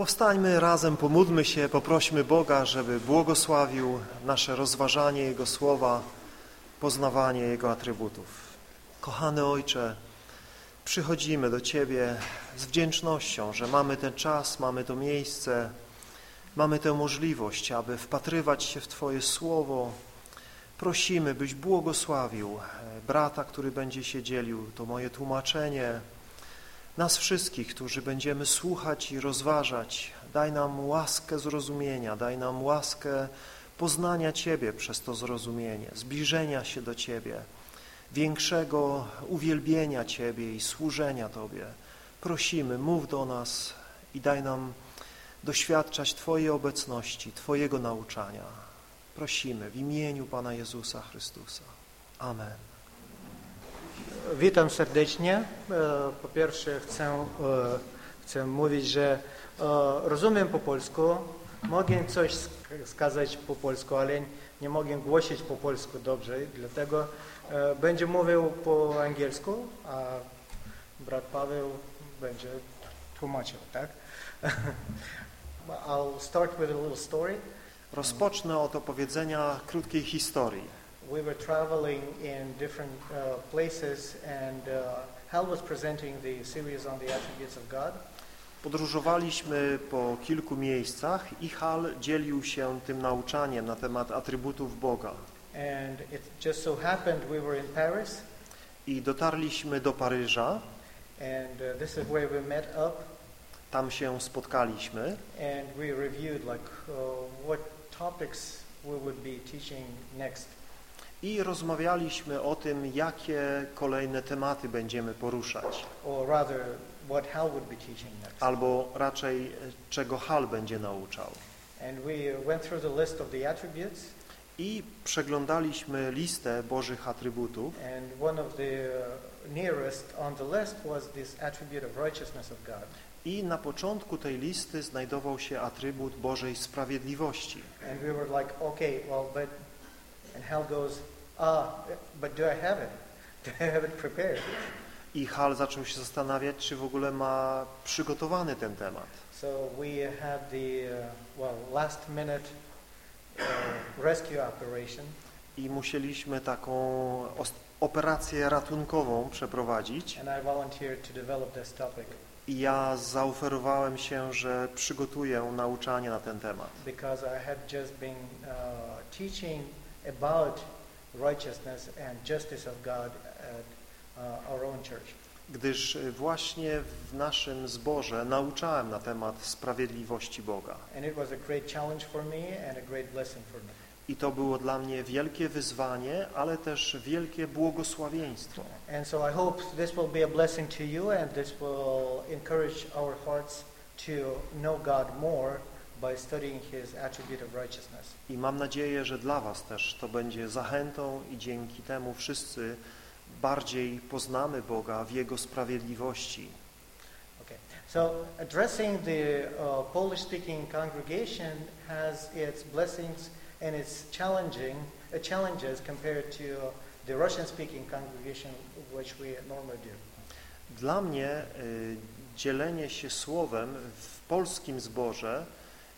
Powstańmy razem, pomódlmy się, poprośmy Boga, żeby błogosławił nasze rozważanie Jego Słowa, poznawanie Jego atrybutów. Kochany Ojcze, przychodzimy do Ciebie z wdzięcznością, że mamy ten czas, mamy to miejsce, mamy tę możliwość, aby wpatrywać się w Twoje Słowo. Prosimy, byś błogosławił brata, który będzie się dzielił, to moje tłumaczenie, nas wszystkich, którzy będziemy słuchać i rozważać. Daj nam łaskę zrozumienia, daj nam łaskę poznania Ciebie przez to zrozumienie, zbliżenia się do Ciebie, większego uwielbienia Ciebie i służenia Tobie. Prosimy, mów do nas i daj nam doświadczać Twojej obecności, Twojego nauczania. Prosimy w imieniu Pana Jezusa Chrystusa. Amen. Witam serdecznie. Po pierwsze chcę, chcę mówić, że rozumiem po polsku, mogę coś skazać po polsku, ale nie mogę głosić po polsku dobrze, dlatego będzie mówił po angielsku, a brat Paweł będzie tłumaczył, tak? I'll start with a little story. Rozpocznę od opowiedzenia krótkiej historii. We were traveling in different uh, places, and uh, Hal was presenting the series on the attributes of God. Podróżowaliśmy po kilku miejscach i Hal dzielił się tym nauczaniem na temat atrybutów Boga. And it just so happened we were in Paris. I dotarliśmy do Paryża. And uh, this is where we met up. Tam się spotkaliśmy. And we reviewed like uh, what topics we would be teaching next i rozmawialiśmy o tym, jakie kolejne tematy będziemy poruszać. Albo raczej, czego Hal będzie nauczał. I przeglądaliśmy listę Bożych atrybutów. I na początku tej listy znajdował się atrybut Bożej sprawiedliwości. And we were like, okay, well, but And Hal goes, ah, but do I have it? Do I have it prepared? I Hal zaczął się zastanawiać, czy w ogóle ma przygotowany ten temat. So we had the uh, well last minute uh, rescue operation. I musieliśmy taką operację ratunkową przeprowadzić. And I volunteered to develop this topic. I ja zaoferowałem się, że przygotuję nauczanie na ten temat. Because I had just been uh, teaching about righteousness and justice of God at uh, our own church. Gdyż właśnie w naszym zborze nauczałem na temat sprawiedliwości Boga. And it was a great challenge for me and a great blessing for me. I to było dla mnie wielkie wyzwanie, ale też wielkie błogosławieństwo. And so I hope this will be a blessing to you and this will encourage our hearts to know God more by studying his attribute of righteousness. I mam nadzieję, że dla was też to będzie zachętą i dzięki temu wszyscy bardziej poznamy Boga w Jego sprawiedliwości. Okay. So addressing the uh, Polish-speaking congregation has its blessings and its challenging uh, challenges compared to uh, the Russian-speaking congregation which we normally do. Dla mnie y, dzielenie się słowem w polskim zborze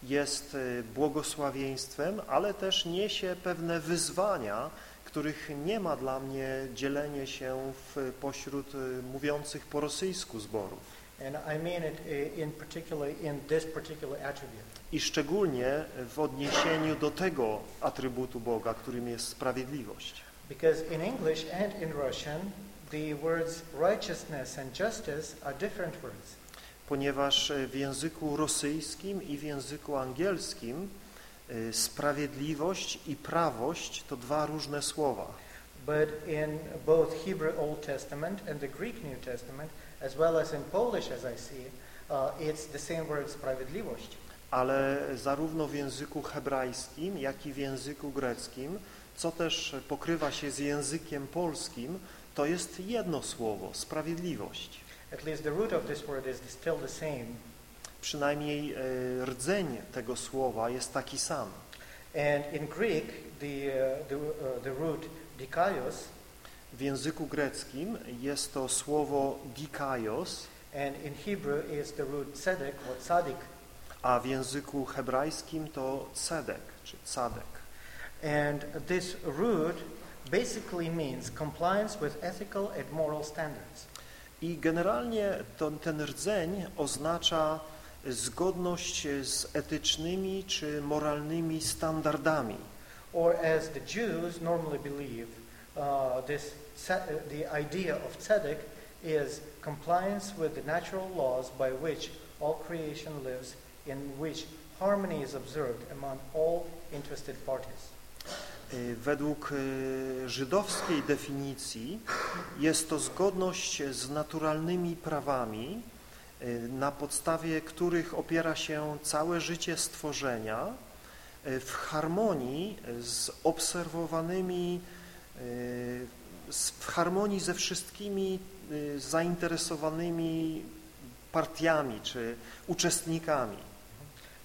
jest e, błogosławieństwem, ale też niesie pewne wyzwania, których nie ma dla mnie dzielenie się w, pośród e, mówiących po rosyjsku zborów. I szczególnie w odniesieniu do tego atrybutu Boga, którym jest sprawiedliwość. Because in English and in Russian the words righteousness and justice are different words ponieważ w języku rosyjskim i w języku angielskim y, sprawiedliwość i prawość to dwa różne słowa. But in both Hebrew Old Testament and the Greek New Testament, as well as in Polish as I see, uh, it's the same word sprawiedliwość. Ale zarówno w języku hebrajskim, jak i w języku greckim, co też pokrywa się z językiem polskim, to jest jedno słowo, sprawiedliwość. At least the root of this word is still the same. Przynajmniej e, rdzeń tego słowa jest taki sam. And in Greek the uh, the, uh, the root dikaios w języku greckim jest to słowo dikaios and in Hebrew is the root tzedek or tzadik a w języku hebrajskim to cedek czy cadek. And this root basically means compliance with ethical and moral standards. I generalnie to, ten rdzeń oznacza zgodność z etycznymi czy moralnymi standardami. Or as the Jews normally believe, uh, this uh, the idea of tzedek is compliance with the natural laws by which all creation lives, in which harmony is observed among all interested parties. Y, Według y, żydowskiej definicji jest to zgodność z naturalnymi prawami, y, na podstawie których opiera się całe życie stworzenia w harmonii z obserwowanymi, w harmonii ze wszystkimi zainteresowanymi partiami czy uczestnikami.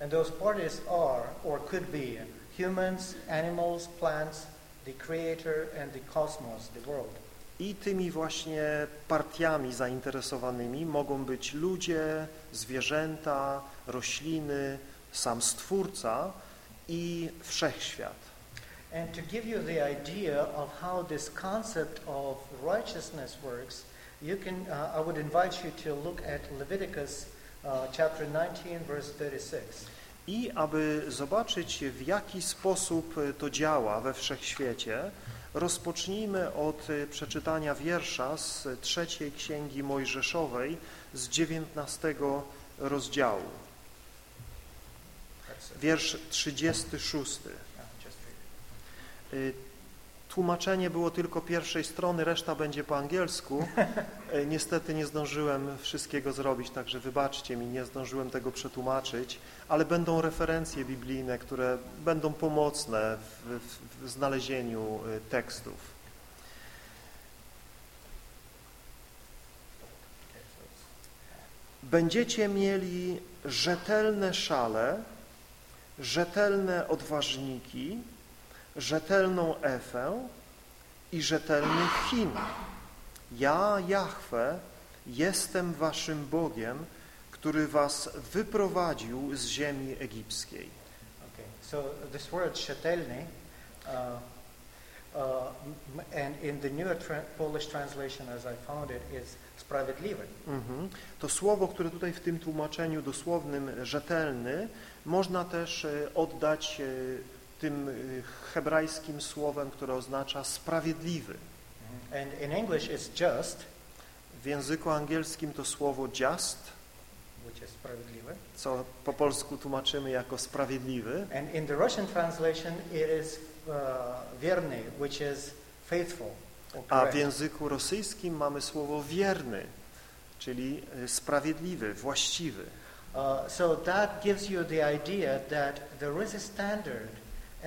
And those parties are, or could be, humans, animals, plants, the creator, and the cosmos, the world. I tymi właśnie partiami zainteresowanymi mogą być ludzie, zwierzęta, rośliny, sam Stwórca i Wszechświat. And to give you the idea of how this concept of righteousness works, you can, uh, I would invite you to look at Leviticus uh, chapter 19, verse 36. I aby zobaczyć, w jaki sposób to działa we Wszechświecie, rozpocznijmy od y, przeczytania wiersza z trzeciej Księgi Mojżeszowej z 19 rozdziału. Wiersz 36. Tłumaczenie było tylko pierwszej strony, reszta będzie po angielsku. Y, Niestety nie zdążyłem wszystkiego zrobić, także wybaczcie mi, nie zdążyłem tego przetłumaczyć, ale będą referencje biblijne, które będą pomocne w, w, znalezieniu y, tekstów. Będziecie mieli rzetelne szale, rzetelne odważniki, rzetelną Efę i rzetelny Chin. Ja, Jahwe, jestem waszym Bogiem, który was wyprowadził z ziemi egipskiej. Okay, so this word shetelny, uh, uh, and in the newer tra- Polish translation as I found it, is sprawiedliwy. Mhm. To słowo, które tutaj w tym tłumaczeniu dosłownym rzetelny, można też e, oddać e, tym e, hebrajskim słowem, które oznacza sprawiedliwy. And in English it's just, W języku angielskim to słowo just, which is sprawiedliwy. co po polsku tłumaczymy jako sprawiedliwy, And in the Russian translation it is uh, wierny, which is faithful. a w języku rosyjskim mamy słowo wierny, czyli e, sprawiedliwy, właściwy. Uh, so that gives you the idea that there is a standard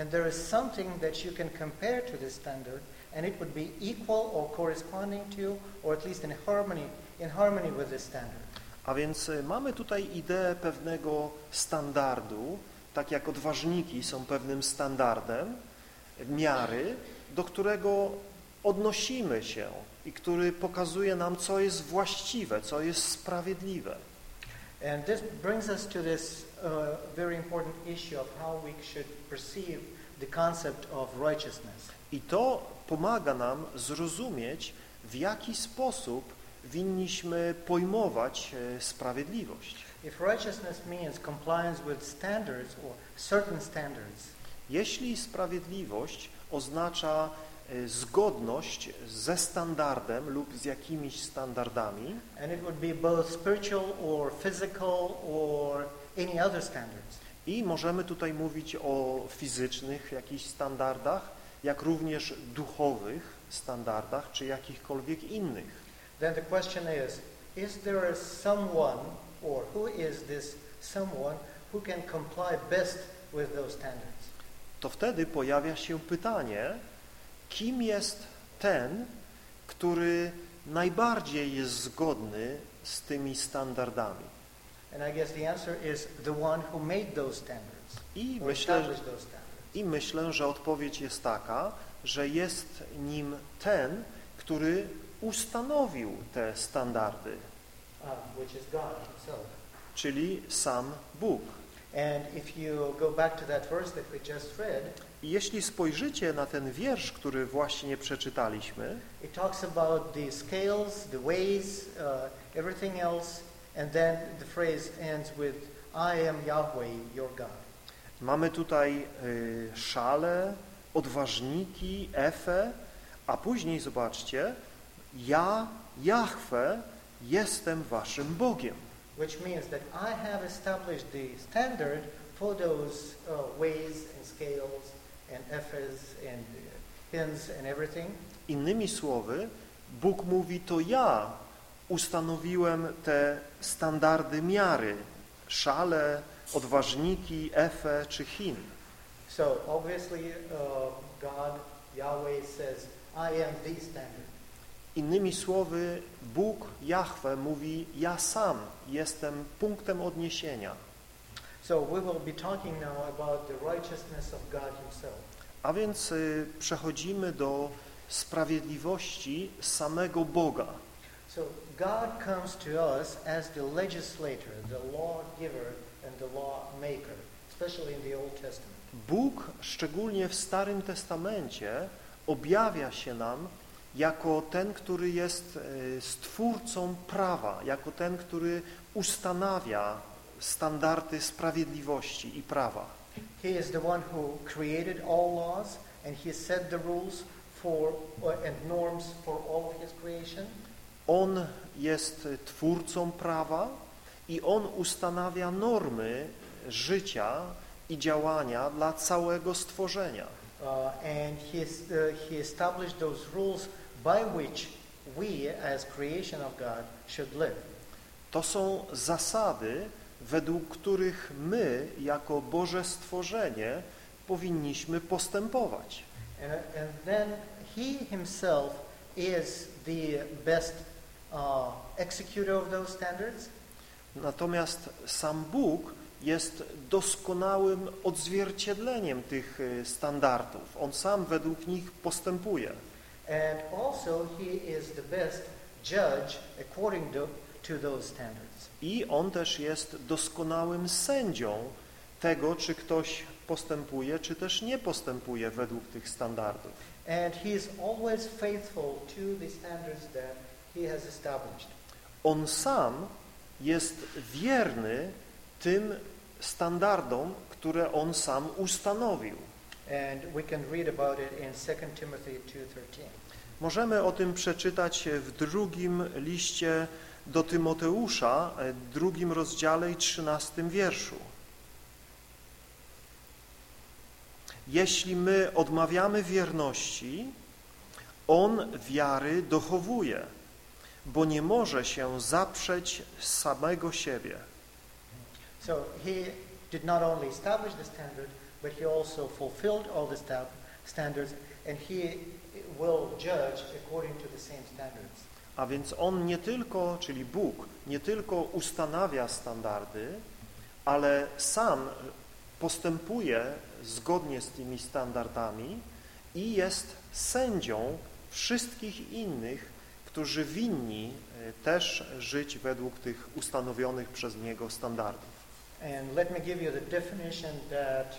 and there is something that you can compare to this standard and it would be equal or corresponding to or at least in harmony in harmony with this standard. A więc e, mamy tutaj ideę pewnego standardu, tak jak odważniki są pewnym standardem, miary, do którego odnosimy się i który pokazuje nam, co jest właściwe, co jest sprawiedliwe. And this brings us to this very important issue of how we should perceive the concept of righteousness. I to pomaga nam zrozumieć, w jaki sposób winniśmy pojmować e, sprawiedliwość. If righteousness means compliance with standards or certain standards, Jeśli sprawiedliwość oznacza e, zgodność ze standardem lub z jakimiś standardami, and it would be both spiritual or physical or any other standards, i możemy tutaj mówić o fizycznych jakichś standardach, jak również duchowych standardach, czy jakichkolwiek innych. then the question is, is there someone or who is this someone who can comply best with those standards? To wtedy pojawia się pytanie, kim jest ten, który najbardziej jest zgodny z tymi standardami. I myślę. I że odpowiedź jest taka, że jest nim ten, który ustanowił te standardy, which is God Himself. czyli sam Bóg. I jeśli spojrzycie na ten wiersz, który właśnie przeczytaliśmy, it talks about the scales, the ways, uh, everything else, and then the phrase ends with, I am Yahweh, your God. mamy tutaj y, szale, odważniki, Efę, a później zobaczcie, ja, Jahwe, jestem waszym Bogiem. which means that I have established the standard for those uh, ways and scales and ephahs and uh, hymns and everything. Innymi słowy, Bóg mówi, to ja ustanowiłem te standardy miary, szale, odważniki, Efę czy Chin. So obviously uh, God, Yahweh says, I am the standard. Innymi słowy, Bóg, Jahwe mówi, ja sam jestem punktem odniesienia. So we will be talking now about the righteousness of God himself. A więc y, przechodzimy do sprawiedliwości samego Boga. So God comes to us as the legislator, the lawgiver and the lawmaker, especially in the Old Testament. Bóg, szczególnie w Starym Testamencie, objawia się nam jako ten, który jest y, stwórcą prawa, jako ten, który ustanawia standardy sprawiedliwości i prawa. He is the one who created all laws and he set the rules for uh, and norms for all of his creation. On jest twórcą prawa i On ustanawia normy życia i działania dla całego stworzenia. Uh, and he, uh, he established those rules by which we as creation of God should live. To są zasady, według których my, jako Boże stworzenie, powinniśmy postępować. And, and then he himself is the best uh, executor of those standards. Natomiast sam Bóg jest doskonałym odzwierciedleniem tych y, standardów. On sam według nich postępuje. And also he is the best judge according to, to those standards. I on też jest doskonałym sędzią tego, czy ktoś postępuje, czy też nie postępuje według tych standardów. And he is always faithful to the standards that. On sam jest wierny tym standardom, które on sam ustanowił. And we can read about it in 2 Timothy 2.13. Możemy o tym przeczytać w drugim liście do Tymoteusza, e, drugim rozdziale i trzynastym wierszu. Jeśli my odmawiamy wierności, On wiary dochowuje, bo nie może się zaprzeć samego siebie. So he did not only establish the standard, but he also fulfilled all the sta- standards, and he will judge according to the same standards. A więc On nie tylko, czyli Bóg, nie tylko ustanawia standardy, ale sam postępuje zgodnie z tymi standardami i jest sędzią wszystkich innych, którzy winni e, też żyć według tych ustanowionych przez Niego standardów. And let me give you the definition that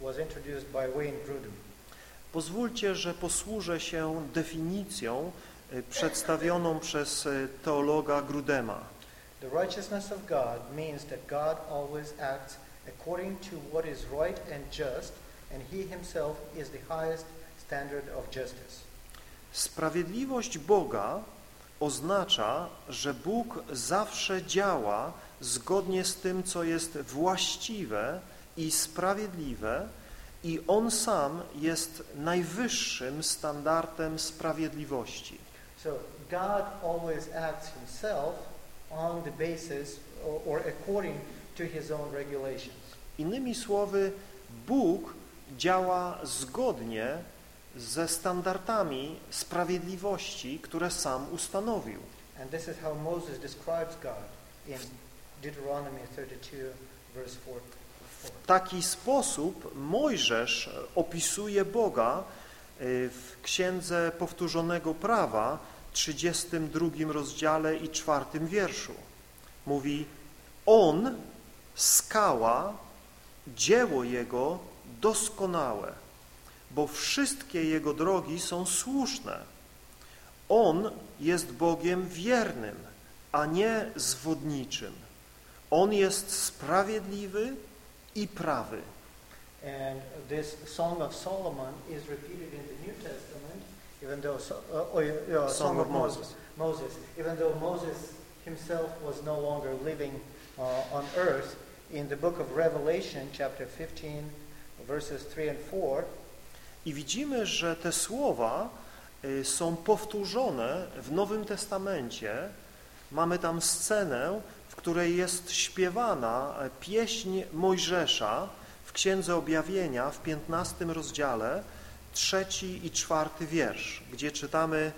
uh, was introduced by Wayne Grudem. Pozwólcie, że posłużę się definicją e, przedstawioną przez e, teologa Grudema. The righteousness of God means that God always acts according to what is right and just, and he himself is the highest standard of justice. Sprawiedliwość Boga oznacza, że Bóg zawsze działa zgodnie z tym, co jest właściwe i sprawiedliwe i On sam jest najwyższym standardem sprawiedliwości. So God always acts himself on the basis or, or according to his own regulations. Innymi słowy, Bóg działa zgodnie ze standardami sprawiedliwości, które sam ustanowił. And this is how Moses describes God in Deuteronomy 32, verse 4. W taki sposób Mojżesz opisuje Boga y, w Księdze Powtórzonego Prawa, 32 rozdziale i czwartym wierszu. Mówi, On skała, dzieło Jego doskonałe, bo wszystkie Jego drogi są słuszne. On jest Bogiem wiernym, a nie zwodniczym. On jest sprawiedliwy i prawy. And this Song of Solomon is repeated in the New Testament, even though so, uh, or, uh, Song, of Moses. Moses, even though Moses himself was no longer living uh, on earth, in the book of Revelation, chapter 15, verses 3 and 4, I widzimy, że te słowa y, są powtórzone w Nowym Testamencie. Mamy tam scenę, w której jest śpiewana e, pieśń Mojżesza w Księdze Objawienia w 15 rozdziale, trzeci i czwarty wiersz, gdzie czytamy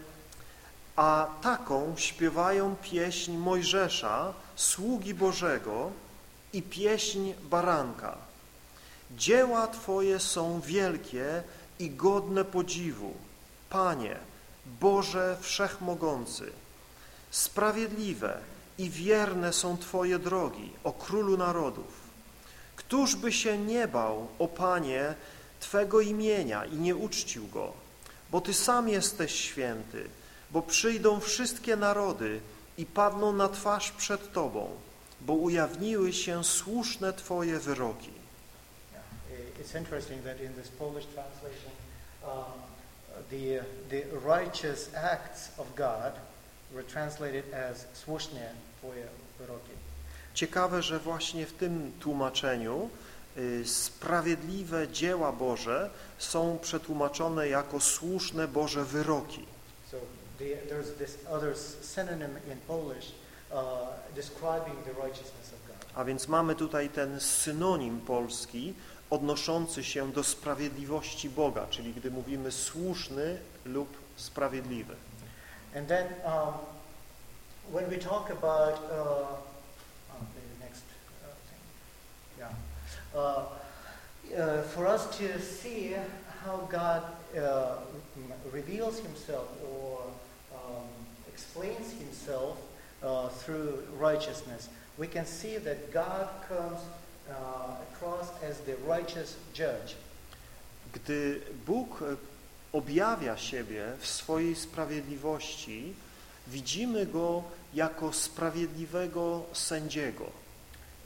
A taką śpiewają pieśń Mojżesza, sługi Bożego i pieśń Baranka. Dzieła Twoje są wielkie i godne podziwu, Panie, Boże Wszechmogący. Sprawiedliwe i wierne są Twoje drogi, o Królu Narodów. Któż by się nie bał, o Panie, Twego imienia i nie uczcił Go? Bo Ty sam jesteś święty, bo przyjdą wszystkie narody i padną na twarz przed Tobą, bo ujawniły się słuszne Twoje wyroki. It's interesting that in this Polish translation, um, the, the righteous acts of God were translated as słuszne Twoje wyroki. Ciekawe, że właśnie w tym tłumaczeniu y, sprawiedliwe dzieła Boże są przetłumaczone jako słuszne Boże wyroki. So the, there's this other synonym in Polish uh, describing the righteousness of God. A więc mamy tutaj ten synonim polski odnoszący się do sprawiedliwości Boga, czyli gdy mówimy słuszny lub sprawiedliwy. And then um, when we talk about uh, oh, the next uh, thing, yeah, uh, uh, for us to see how God uh, reveals Himself or um, explains Himself uh, through righteousness, we can see that God comes uh, across as the righteous judge. Gdy Bóg objawia siebie w swojej sprawiedliwości, widzimy Go jako sprawiedliwego sędziego.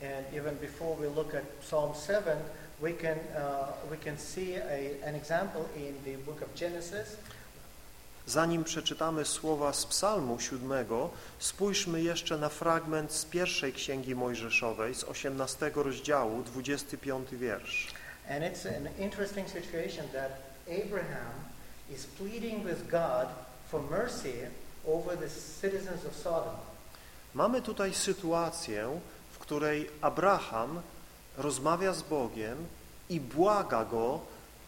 And even before we look at Psalm 7, we can, uh, we can see a, an example in the book of Genesis. Zanim przeczytamy słowa z psalmu siódmego, spójrzmy jeszcze na fragment z pierwszej Księgi Mojżeszowej, z 18 rozdziału, 25 wiersz. And it's an interesting situation that Abraham is pleading with God for mercy over the citizens of Sodom. Mamy tutaj sytuację, w której Abraham rozmawia z Bogiem i błaga Go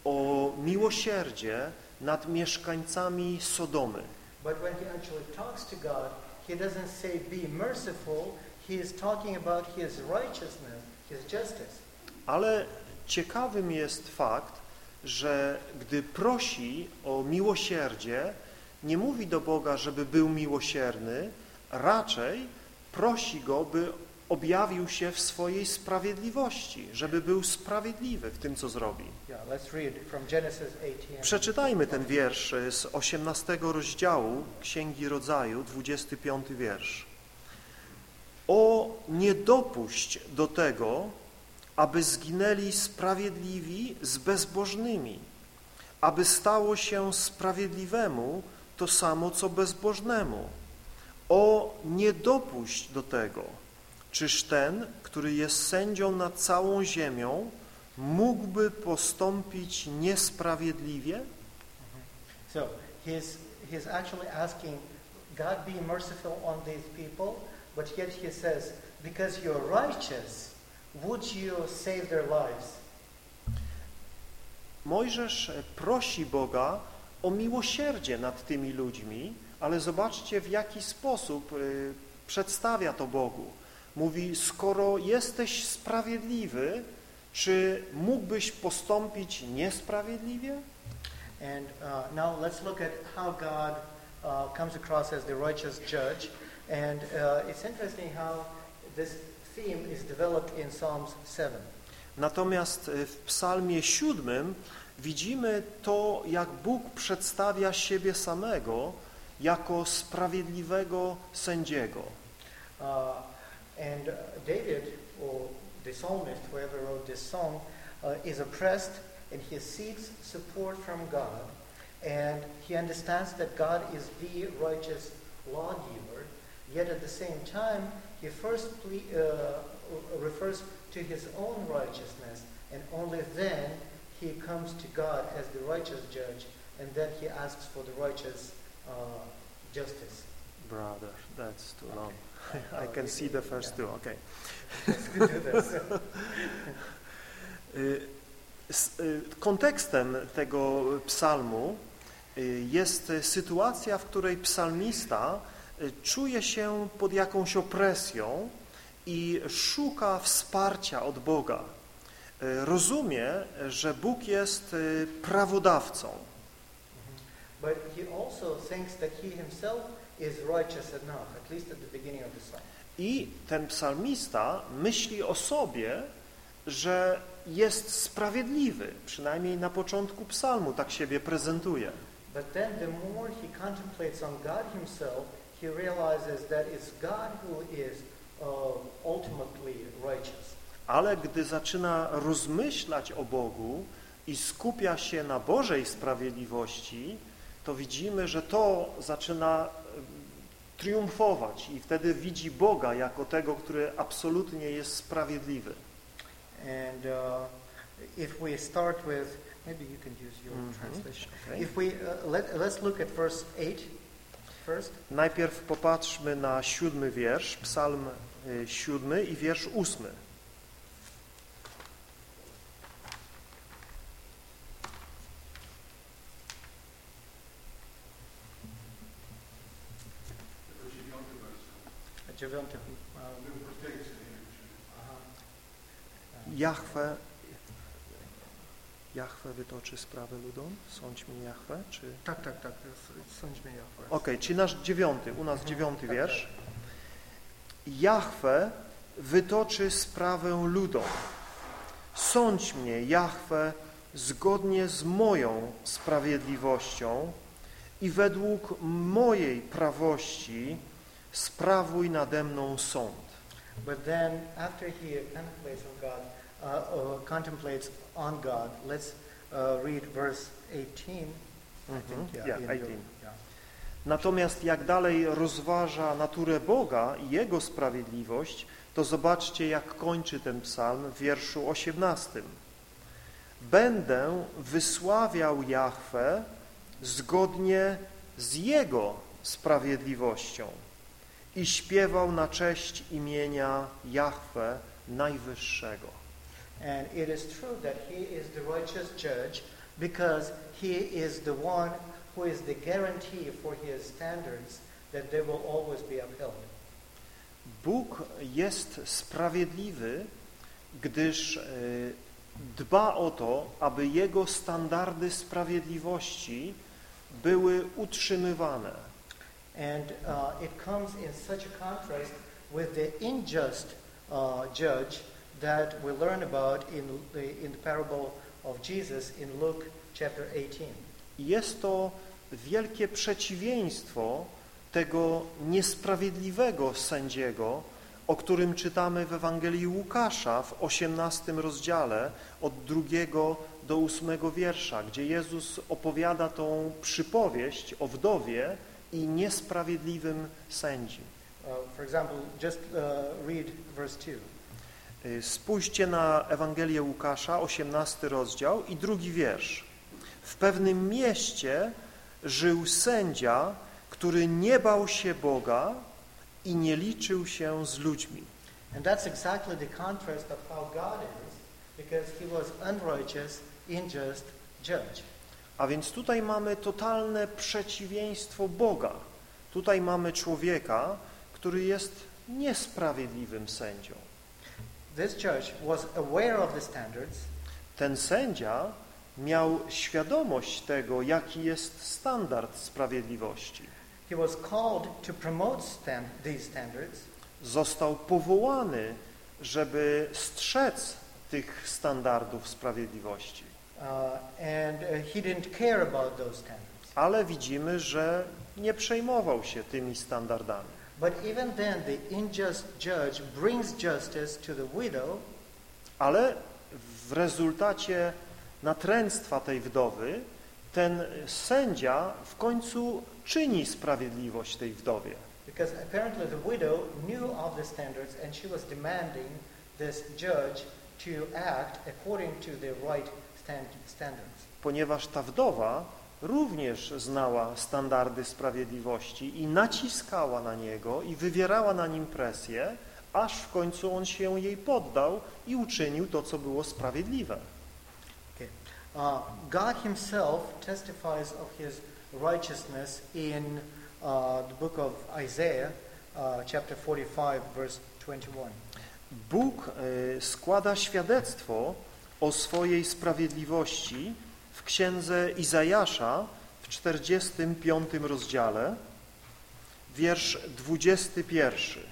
o miłosierdzie nad mieszkańcami Sodomy. But when he actually talks to God, he doesn't say, be merciful. He is talking about his righteousness, his justice. Ale ciekawym jest fakt, że gdy prosi o miłosierdzie, nie mówi do Boga, żeby był miłosierny, raczej prosi Go, by objawił się w swojej sprawiedliwości, żeby był sprawiedliwy w tym, co zrobi. Yeah, let's read from Genesis 18. Przeczytajmy ten wiersz z 18 rozdziału Księgi Rodzaju, 25 wiersz. O, nie dopuść do tego, aby zginęli sprawiedliwi z bezbożnymi, aby stało się sprawiedliwemu to samo, co bezbożnemu. O, nie dopuść do tego. Czyż ten, który jest sędzią nad całą ziemią, mógłby postąpić niesprawiedliwie? So he's, he's actually asking God be merciful on these people, but yet he says, because you're righteous, would you save their lives? Mojżesz prosi Boga o miłosierdzie nad tymi ludźmi, ale zobaczcie w jaki sposób y, przedstawia to Bogu. Mówi, skoro jesteś sprawiedliwy, czy mógłbyś postąpić niesprawiedliwie? And uh, now let's look at how God uh, comes across as the righteous judge. And uh, it's interesting how this theme is developed in Psalms 7. Natomiast y, w psalmie siódmym widzimy to, jak Bóg przedstawia siebie samego jako sprawiedliwego sędziego. Uh, and uh, David, or the psalmist, whoever wrote this song, uh, is oppressed and he seeks support from God. And he understands that God is the righteous lawgiver. Yet at the same time, he first ple- uh, refers to his own righteousness, and only then he comes to God as the righteous judge, and then he asks for the righteous uh, justice. Brother, that's too long. I can see the first two, okay. Y, y, Kontekstem tego psalmu y, jest sytuacja, w której psalmista czuje się pod jakąś opresją i szuka wsparcia od Boga. Rozumie, że Bóg jest prawodawcą, But he also thinks that he himself I ten psalmista myśli o sobie, że jest sprawiedliwy, przynajmniej na początku psalmu tak siebie prezentuje. But then the more he contemplates on God himself, he realizes that it's God who is uh, ultimately righteous. Ale gdy zaczyna rozmyślać o Bogu i skupia się na Bożej sprawiedliwości, to widzimy, że to zaczyna triumfować i wtedy widzi Boga jako tego, który absolutnie jest sprawiedliwy. And uh, if we start with, maybe you can use your Mhm. translation. Okay. If we, uh, let, let's look at verse 8 first. Najpierw popatrzmy na siódmy wiersz, psalm y, siódmy i wiersz ósmy. Dziewiąty. aha. Jahwe, Jahwe wytoczy sprawę ludom? Sądź mi Jahwe, czy... Tak, tak, tak. s- Sądźmy Jahwe. Okej, czyli nasz dziewiąty, u nas Mhm, dziewiąty tak, wiersz. Jahwe wytoczy sprawę ludom. Sądź mnie, Jahwe, zgodnie z moją sprawiedliwością i według mojej prawości sprawuj nade mną sąd. But then, after he contemplates on God, uh, contemplates on God, let's uh, read verse 18. I Mhm, think, yeah, yeah, in your- 18. yeah. Natomiast jak dalej rozważa naturę Boga i Jego sprawiedliwość, to zobaczcie, jak kończy ten psalm w wierszu 18. Będę wysławiał Jahwe zgodnie z Jego sprawiedliwością i śpiewał na cześć imienia Jahwe Najwyższego. And it is true that he is the righteous judge because he is the one who is the guarantee for his standards that they will always be upheld. Bóg jest sprawiedliwy, gdyż e, dba o to, aby Jego standardy sprawiedliwości były utrzymywane. And uh, it comes in such a contrast with the unjust uh, judge that we learn about in the, in the parable of Jesus in Luke chapter 18. I Jest to wielkie przeciwieństwo tego niesprawiedliwego sędziego, o którym czytamy w Ewangelii Łukasza w 18 rozdziale od drugiego do ósmego wiersza, gdzie Jezus opowiada tą przypowieść o wdowie i niesprawiedliwym sędzi. Uh, for example, just uh, read verse 2. Y, Spójrzcie na Ewangelię Łukasza, 18 rozdział i drugi wiersz. W pewnym mieście żył sędzia, który nie bał się Boga i nie liczył się z ludźmi. And that's exactly the contrast of how God is, because he was unrighteous, unjust judge. A więc tutaj mamy totalne przeciwieństwo Boga. Tutaj mamy człowieka, który jest niesprawiedliwym sędzią. Ten sędzia miał świadomość tego, jaki jest standard sprawiedliwości. Został powołany, żeby strzec tych standardów sprawiedliwości. Uh, and uh, he didn't care about those standards. Ale widzimy, że nie przejmował się tymi standardami. But even then, the unjust judge brings justice to the widow, Ale w rezultacie natręctwa tej wdowy ten sędzia w końcu czyni sprawiedliwość tej wdowie. because apparently the widow knew of the standards and she was demanding this judge to act according to the right. Ponieważ ta wdowa również znała standardy sprawiedliwości i naciskała na niego i wywierała na nim presję, aż w końcu on się jej poddał i uczynił to, co było sprawiedliwe. Okay. Uh, God Himself testifies of His righteousness in uh, the book of Isaiah, uh, chapter 45, verse 21. Bóg e, składa świadectwo o swojej sprawiedliwości w księdze Izajasza w 45 rozdziale, wiersz 21.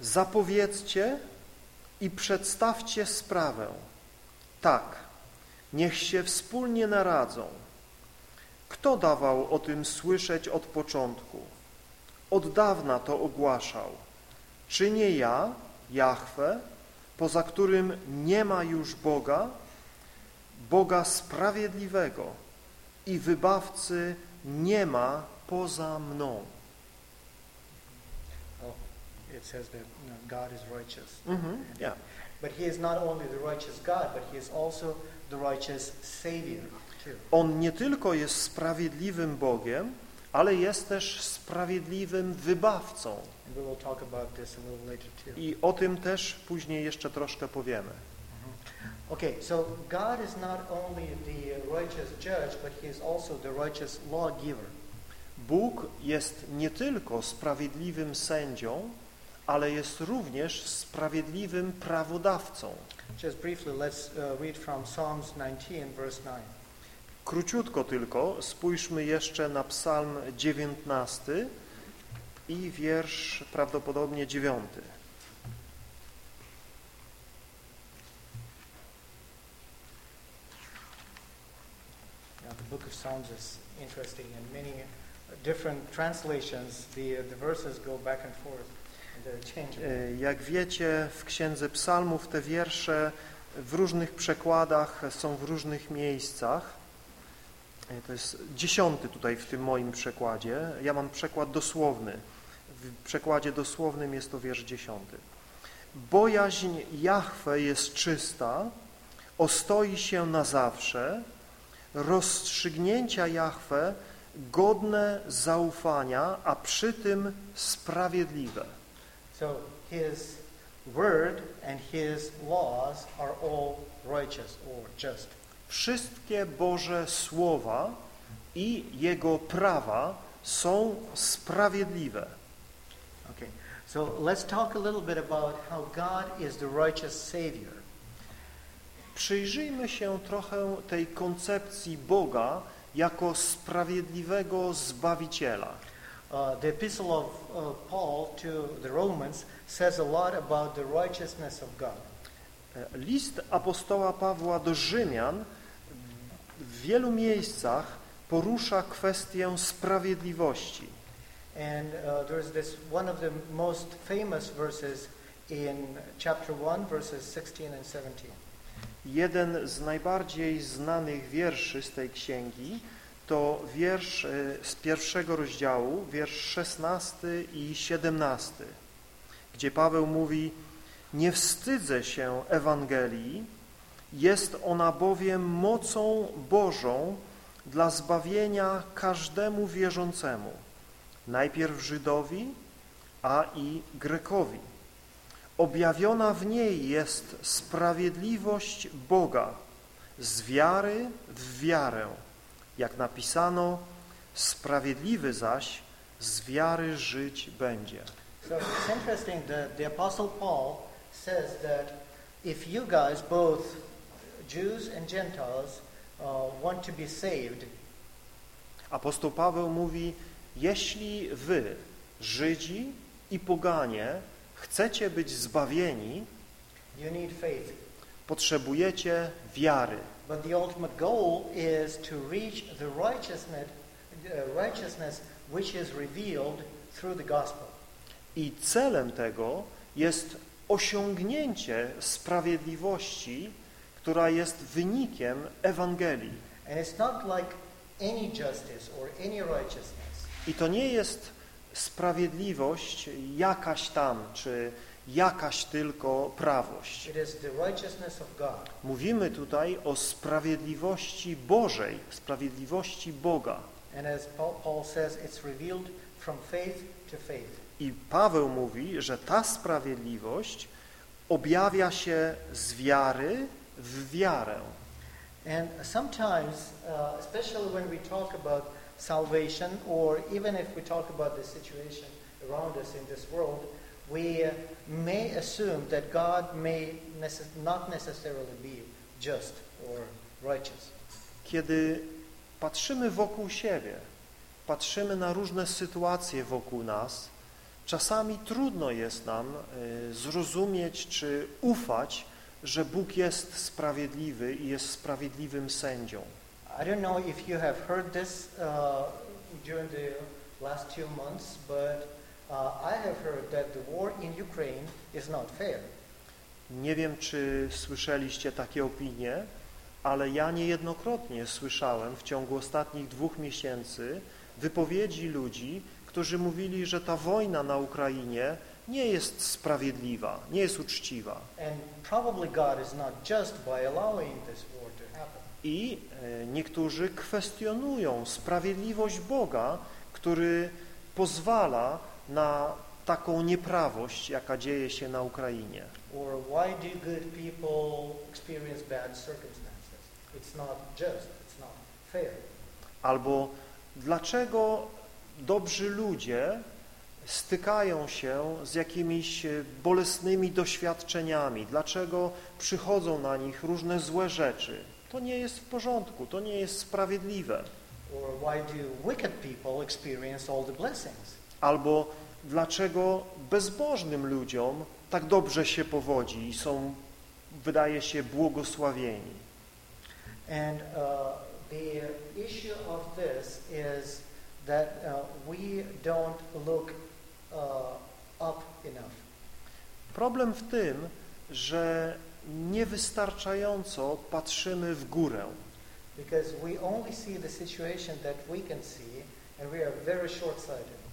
Zapowiedzcie i przedstawcie sprawę. Tak, niech się wspólnie naradzą. Kto dawał o tym słyszeć od początku? Od dawna to ogłaszał. Czy nie ja, Jahwe, poza którym nie ma już Boga, Boga sprawiedliwego i wybawcy nie ma poza mną. Oh, it says that you know, God is righteous. Mhm, ja. But He is not only the righteous God, but He is also the righteous Savior. On nie tylko jest sprawiedliwym Bogiem, ale jest też sprawiedliwym wybawcą. I o tym też później jeszcze troszkę powiemy. Okay, so God is not only the righteous judge, but He is also the righteous lawgiver. Bóg jest nie tylko sprawiedliwym sędzią, ale jest również sprawiedliwym prawodawcą. Just briefly, let's uh, read from Psalms 19, verse 9. Króciutko tylko spójrzmy jeszcze na psalm 19 i wiersz prawdopodobnie 9. Now, the book of Psalms is interesting. In many different translations, the, the verses go back and forth. E, Jak wiecie, w Księdze Psalmów te wiersze w różnych przekładach są w różnych miejscach. E, To jest dziesiąty tutaj w tym moim przekładzie. Ja mam przekład dosłowny. W przekładzie dosłownym jest to wiersz dziesiąty. Bojaźń Jahwe jest czysta, ostoi się na zawsze, rozstrzygnięcia Jahwe godne zaufania, a przy tym sprawiedliwe. So His word and His laws are all righteous or just. Wszystkie Boże słowa i Jego prawa są sprawiedliwe. Okay, so let's talk a little bit about how God is the righteous Savior. Przyjrzyjmy się trochę tej koncepcji Boga jako sprawiedliwego Zbawiciela. Uh, the epistle of uh, Paul to the Romans says a lot about the righteousness of God. E, List apostoła Pawła do Rzymian w wielu miejscach porusza kwestię sprawiedliwości. And uh, there's this one of the most famous verses in chapter 1, verses 16 and 17. Jeden z najbardziej znanych wierszy z tej księgi to wiersz e, z pierwszego rozdziału, wiersz 16 i 17, gdzie Paweł mówi Nie wstydzę się Ewangelii, jest ona bowiem mocą Bożą dla zbawienia każdemu wierzącemu, najpierw Żydowi, a i Grekowi. Objawiona w niej jest sprawiedliwość Boga z wiary w wiarę, jak napisano, sprawiedliwy zaś z wiary żyć będzie. So it's interesting that the Apostle Paul says that if you guys, both Jews and Gentiles, uh, want to be saved, Apostoł Paweł mówi, jeśli wy, Żydzi i poganie, chcecie być zbawieni, you need faith. potrzebujecie wiary. But the ultimate goal is to reach the righteousness, uh, righteousness which is revealed through the gospel. I celem tego jest osiągnięcie sprawiedliwości, która jest wynikiem Ewangelii. I to nie jest sprawiedliwość jakaś tam, czy jakaś tylko prawość. Mówimy tutaj o sprawiedliwości Bożej, sprawiedliwości Boga. I Paweł mówi, że ta sprawiedliwość objawia się z wiary w wiarę. And sometimes, uh, especially when we talk about salvation, or even if we talk about the situation around us in this world, we may assume that God may necess- not necessarily be just or righteous. Kiedy patrzymy wokół siebie, patrzymy na różne sytuacje wokół nas, czasami trudno jest nam y, zrozumieć czy ufać, że Bóg jest sprawiedliwy i jest sprawiedliwym sędzią. I don't know if you have heard this uh, during the last few months, but uh, I have heard that the war in Ukraine is not fair. Nie wiem, czy słyszeliście takie opinie, ale ja niejednokrotnie słyszałem w ciągu ostatnich dwóch miesięcy wypowiedzi ludzi, którzy mówili, że ta wojna na Ukrainie nie jest sprawiedliwa, nie jest uczciwa. I e, niektórzy kwestionują sprawiedliwość Boga, który pozwala na taką nieprawość, jaka dzieje się na Ukrainie. Albo dlaczego dobrzy ludzie stykają się z jakimiś e, bolesnymi doświadczeniami, dlaczego przychodzą na nich różne złe rzeczy. To nie jest w porządku, to nie jest sprawiedliwe. Albo dlaczego bezbożnym ludziom tak dobrze się powodzi i są, wydaje się, błogosławieni. And uh, the issue of this is that uh, we don't look up enough. Problem w tym, że niewystarczająco patrzymy w górę. Because we only see the situation that we can see, and we are very short-sighted.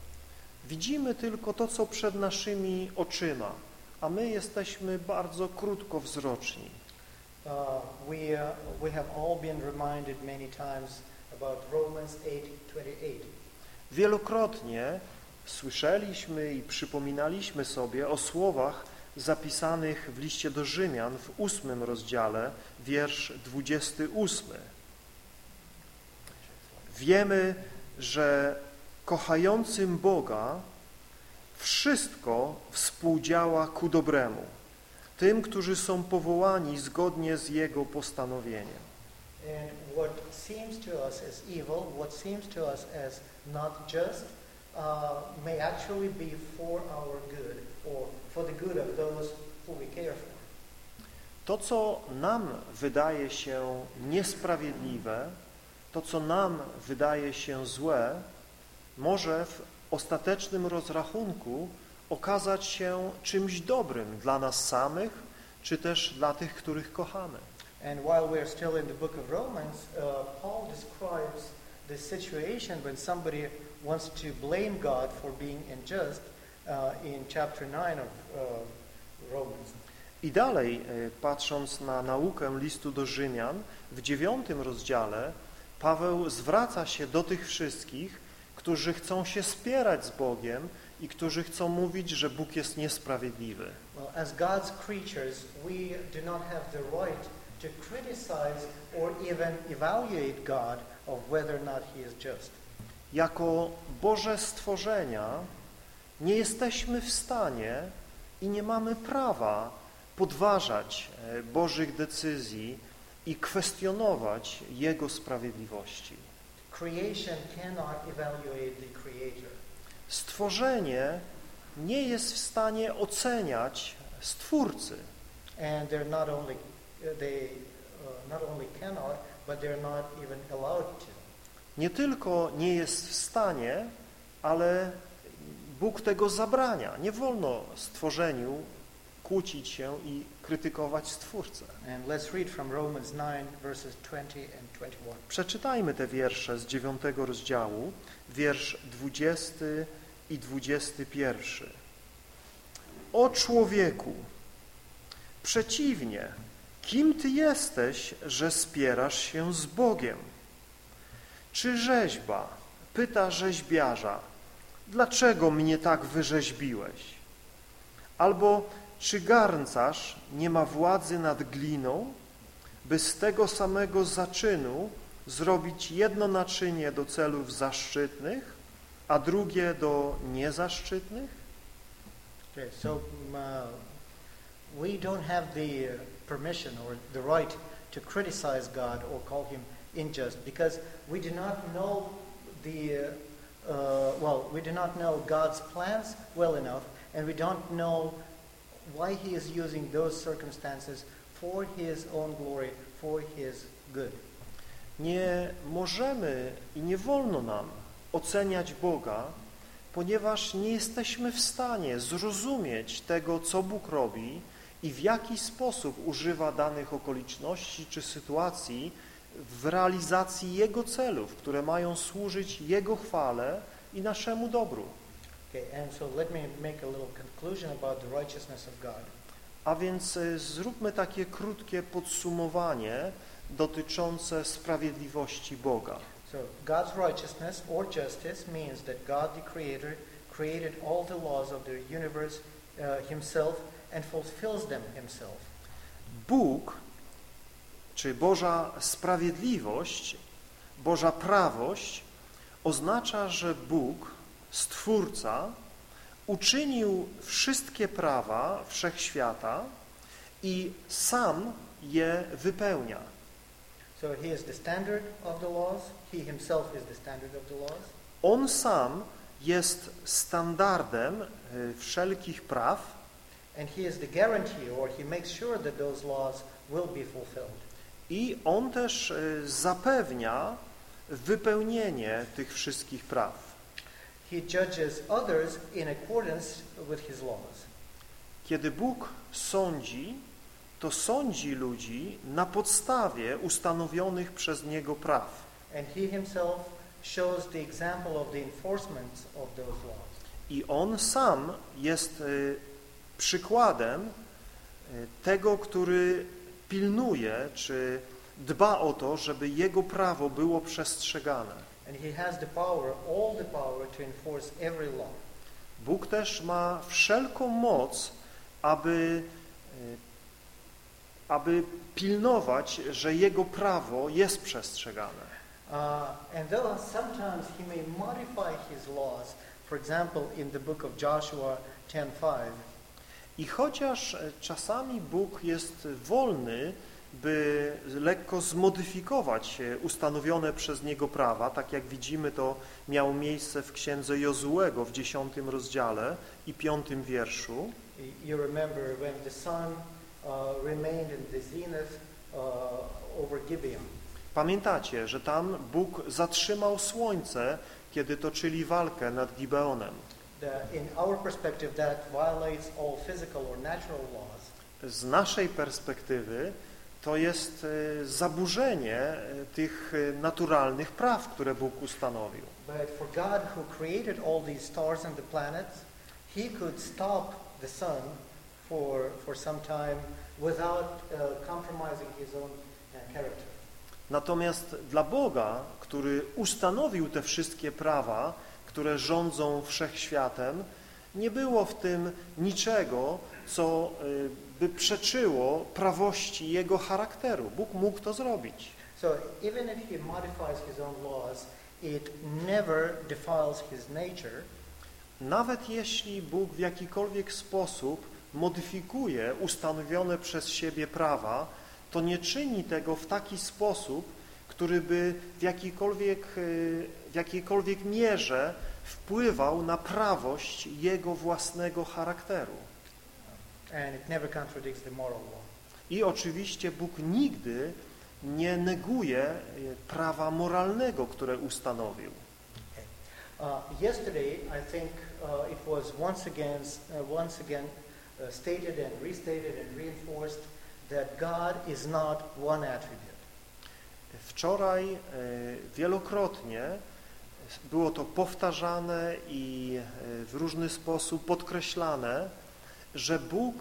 Widzimy tylko to, co przed naszymi oczyma, a my jesteśmy bardzo krótkowzroczni. Uh, we, uh, we have all been reminded many times about Romans 8:28. Wielokrotnie słyszeliśmy i przypominaliśmy sobie o słowach zapisanych w liście do Rzymian w ósmym rozdziale, wiersz 28. Wiemy, że kochającym Boga wszystko współdziała ku dobremu, tym, którzy są powołani zgodnie z Jego postanowieniem. And what seems to us as evil, what seems to us as not just, uh, may actually be for our good or for the good of those who we care for. To, co nam wydaje się niesprawiedliwe, to, co nam wydaje się złe, może w ostatecznym rozrachunku okazać się czymś dobrym dla nas samych, czy też dla tych, których kochamy. And while we are still in the book of Romans, uh, Paul describes the situation when somebody wants to blame God for being unjust uh, in chapter 9 of uh, Romans. I dalej, e, patrząc na naukę listu do Rzymian, w dziewiątym rozdziale Paweł zwraca się do tych wszystkich, którzy chcą się spierać z Bogiem i którzy chcą mówić, że Bóg jest niesprawiedliwy. Well, as God's creatures, we do not have the right to criticize or even evaluate God of whether or not He is just. Jako Boże stworzenia nie jesteśmy w stanie i nie mamy prawa podważać e, Bożych decyzji i kwestionować Jego sprawiedliwości. Stworzenie nie jest w stanie oceniać Stwórcy. And they're not only, they uh, not only cannot, but they're not even allowed to. Nie tylko nie jest w stanie, ale Bóg tego zabrania. Nie wolno stworzeniu kłócić się i krytykować Stwórcę. And let's read from Romans 9, verses 20 and 21. Przeczytajmy te wiersze z dziewiątego rozdziału, wiersz 20 i 21. O człowieku, przeciwnie, kim ty jesteś, że spierasz się z Bogiem? Czy rzeźba, pyta rzeźbiarza, dlaczego mnie tak wyrzeźbiłeś? Albo czy garncarz nie ma władzy nad gliną, by z tego samego zaczynu zrobić jedno naczynie do celów zaszczytnych, a drugie do niezaszczytnych? Okay, so uh, we don't have the uh, permission or the right to criticize God or call him unjust because we do not know the, uh, well, we do not know God's plans well enough and we don't know why he is using those circumstances for his own glory, for his good. Nie możemy i nie wolno nam oceniać Boga, ponieważ nie jesteśmy w stanie zrozumieć tego, co Bóg robi i w jaki sposób używa danych okoliczności czy sytuacji w realizacji Jego celów, które mają służyć Jego chwale i naszemu dobru. A więc y, zróbmy takie krótkie podsumowanie dotyczące sprawiedliwości Boga. So God's righteousness or justice means that God the Creator created all the laws of the universe uh, himself and fulfills them himself. Bóg, czy Boża sprawiedliwość, Boża prawość oznacza, że Bóg, Stwórca, uczynił wszystkie prawa wszechświata i sam je wypełnia. So he is the standard of the laws. He himself is the standard of the laws. On sam jest standardem y, wszelkich praw And he is the guarantee or he makes sure that those laws will be fulfilled. I on też y, zapewnia wypełnienie tych wszystkich praw. He judges others in accordance with his laws. Kiedy Bóg sądzi, to sądzi ludzi na podstawie ustanowionych przez Niego praw. And he himself shows the example of the enforcement of those laws. I On sam jest y, przykładem y, tego, który pilnuje, czy dba o to, żeby Jego prawo było przestrzegane. Power. Bóg też ma wszelką moc, aby, y, aby pilnować, że Jego prawo jest przestrzegane. Uh, and though sometimes he may modify his laws, for example, in the book of Joshua 10:5, I chociaż e, czasami Bóg jest wolny, by lekko zmodyfikować e, ustanowione przez Niego prawa, tak jak widzimy to miało miejsce w księdze Jozułego w dziesiątym rozdziale i piątym wierszu, you remember when the sun uh, remained in the zenith uh, over Gibeon. Pamiętacie, że tam Bóg zatrzymał słońce, kiedy toczyli walkę nad Gibeonem. Z naszej perspektywy to jest e, zaburzenie e, tych e, naturalnych praw, które Bóg ustanowił. But for God, who created all these stars and the planets, He could stop the sun for, for some time without uh, compromising His own uh, character. Natomiast dla Boga, który ustanowił te wszystkie prawa, które rządzą wszechświatem, nie było w tym niczego, co y, by przeczyło prawości Jego charakteru. Bóg mógł to zrobić. So even if He modifies His own laws, it never defiles His nature, Nawet jeśli Bóg w jakikolwiek sposób modyfikuje ustanowione przez siebie prawa, to nie czyni tego w taki sposób, który by w jakiejkolwiek, y, w jakiejkolwiek mierze wpływał na prawość Jego własnego charakteru. I oczywiście Bóg nigdy nie neguje y, prawa moralnego, które ustanowił. Uh, yesterday, I think uh, it was once again, uh, once again uh, stated and restated and reinforced that God is not one attribute. Wczoraj e, wielokrotnie było to powtarzane i e, w różny sposób podkreślane, że Bóg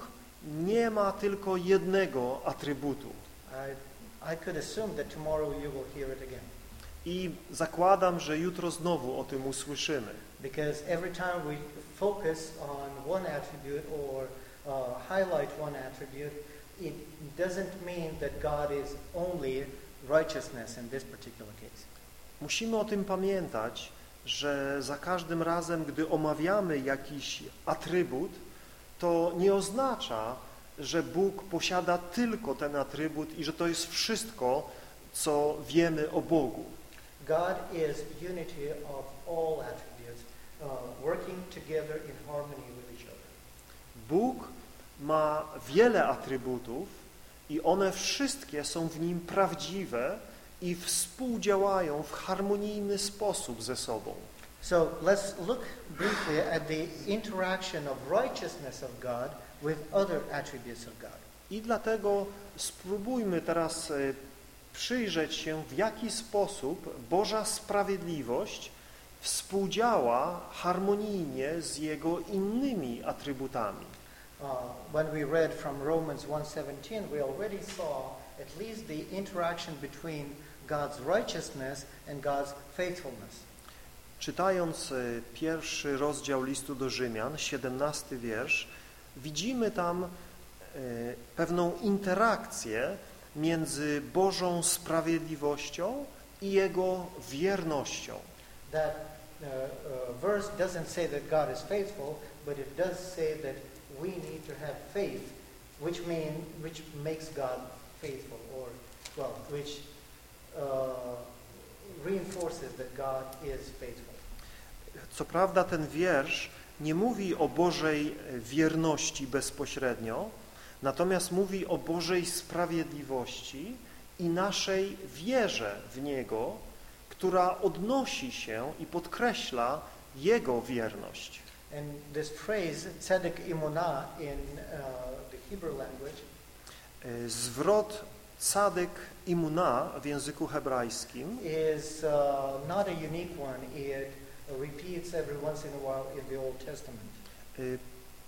nie ma tylko jednego atrybutu. I, I could assume that tomorrow you will hear it again. I zakładam, że jutro znowu o tym usłyszymy. Because every time we focus on one attribute or uh, highlight one attribute, it doesn't mean that God is only righteousness in this particular case. Musimy o tym pamiętać, że za każdym razem, gdy omawiamy jakiś atrybut, to nie oznacza, że Bóg posiada tylko ten atrybut i że to jest wszystko, co wiemy o Bogu. God is unity of all attributes, uh, working together in harmony with each other. Bóg ma wiele atrybutów i one wszystkie są w Nim prawdziwe i współdziałają w harmonijny sposób ze sobą. So let's look briefly at the interaction of righteousness of God with other attributes of God. I dlatego spróbujmy teraz e, przyjrzeć się, w jaki sposób Boża sprawiedliwość współdziała harmonijnie z Jego innymi atrybutami. Uh, when we read from Romans 1:17, we already saw at least the interaction between God's righteousness and God's faithfulness. Czytając pierwszy rozdział listu do Rzymian, 17 wiersz, widzimy tam pewną interakcję między Bożą sprawiedliwością i Jego wiernością. That uh, uh, verse doesn't say that God is faithful, but it does say that we need to have faith, which mean which makes God faithful, or well, which uh, reinforces that God is faithful. Co prawda ten wiersz nie mówi o Bożej wierności bezpośrednio, natomiast mówi o Bożej sprawiedliwości i naszej wierze w Niego, która odnosi się i podkreśla Jego wierność. And this phrase, tzedek imuna, in uh, the Hebrew language, E, Zwrot cadyk imuna w języku hebrajskim is uh, not a unique one. It repeats every once in a while in the Old Testament. e,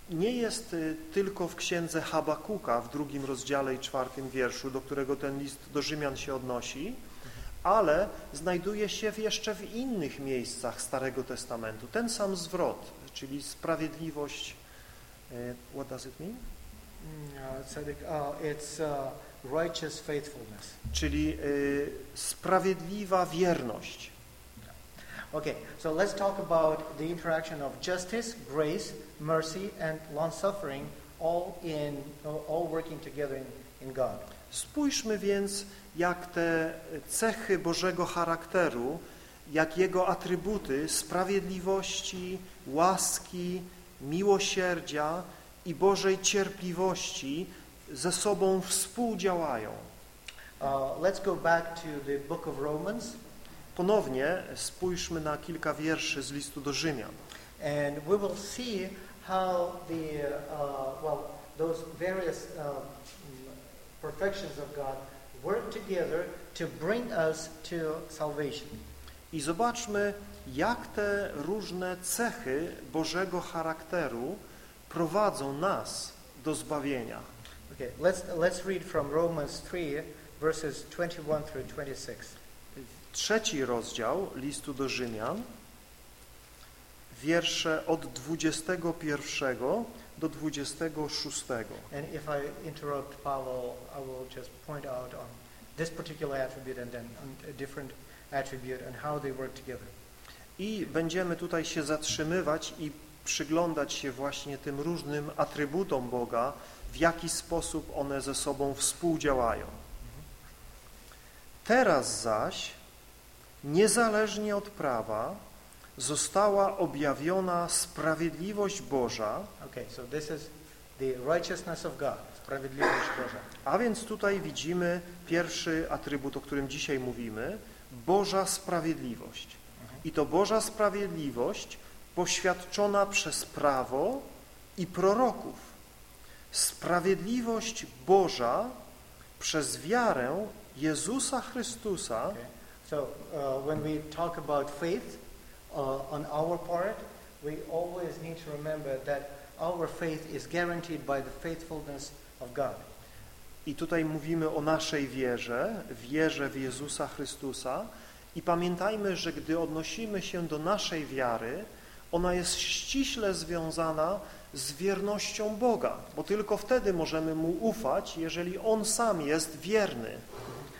nie jest e, tylko w księdze Habakuka w drugim rozdziale i czwartym wierszu, do którego ten list do Rzymian się odnosi, ale znajduje się jeszcze w innych miejscach Starego Testamentu. Ten sam zwrot, czyli sprawiedliwość. e, What does it mean? Mm, uh, tzedek, uh, it's righteous faithfulness. Czyli e, sprawiedliwa wierność. Okay, so let's talk about the interaction of justice, grace, mercy, and long-suffering, all in, all working together in, in God. Spójrzmy więc, jak te cechy Bożego charakteru, jak Jego atrybuty sprawiedliwości, łaski, miłosierdzia i Bożej cierpliwości ze sobą współdziałają. Uh, let's go back to the book of Romans, Ponownie spójrzmy na kilka wierszy z listu do Rzymian. and we will see how the, uh, well, those various uh, perfections of God work together to bring us to salvation. I zobaczmy, jak te różne cechy Bożego charakteru prowadzą nas do zbawienia. Okay, let's, let's read from Romans 3, verses 21 through 26. Trzeci rozdział listu do Rzymian, wiersze od 21 do 26. And if I interrupt Paolo, I will just point out on this particular attribute and then on a different attribute and how they work together. I będziemy tutaj się zatrzymywać i przyglądać się właśnie tym różnym atrybutom Boga, w jaki sposób one ze sobą współdziałają. Teraz zaś, niezależnie od prawa, została objawiona sprawiedliwość Boża, Okay, so this is the righteousness of God, sprawiedliwość Boża. a więc tutaj widzimy pierwszy atrybut, o którym dzisiaj mówimy, Boża sprawiedliwość. I to Boża sprawiedliwość poświadczona przez prawo i proroków. Sprawiedliwość Boża przez wiarę Jezusa Chrystusa, Okay. So uh, when we talk about faith uh, on our part, we always need to remember that our faith is guaranteed by the faithfulness of God. I tutaj mówimy o naszej wierze, wierze w Jezusa Chrystusa i pamiętajmy, że gdy odnosimy się do naszej wiary, ona jest ściśle związana z wiernością Boga, bo tylko wtedy możemy Mu ufać, jeżeli On sam jest wierny.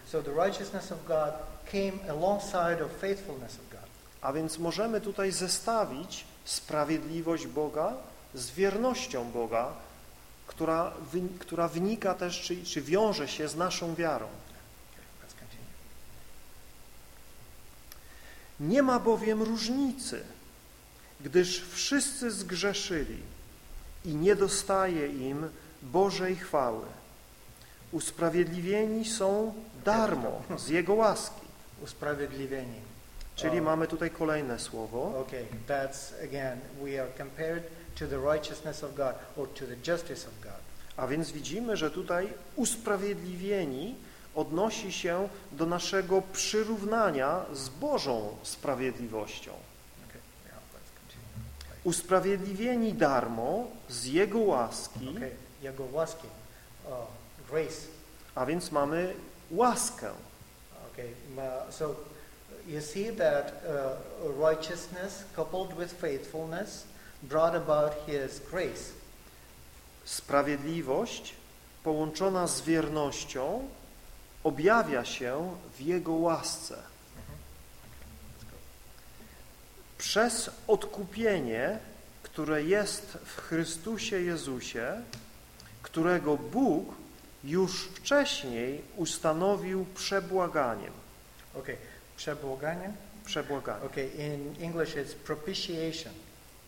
So the righteousness of God came alongside of faithfulness of God. A więc możemy tutaj zestawić sprawiedliwość Boga z wiernością Boga, która, która wynika też, czy, czy wiąże się z naszą wiarą. Okay, let's continue. Nie ma bowiem różnicy, gdyż wszyscy zgrzeszyli i nie dostaje im Bożej chwały. Usprawiedliwieni są darmo z Jego łaski. Usprawiedliwieni. Czyli O. mamy tutaj kolejne słowo. Okay, that's again, we are compared to the righteousness of God or to the justice of God. A więc widzimy, że tutaj usprawiedliwieni odnosi się do naszego przyrównania z Bożą sprawiedliwością. Usprawiedliwieni darmo z Jego łaski, Jego łaski, grace. a więc mamy łaskę. Okay, so you see that uh, righteousness coupled with faithfulness brought about His grace. Sprawiedliwość połączona z wiernością objawia się w Jego łasce. Przez odkupienie, które jest w Chrystusie Jezusie, którego Bóg już wcześniej ustanowił przebłaganiem. Okay, przebłaganie. Przebłaganiem. Okay, in English it's propitiation,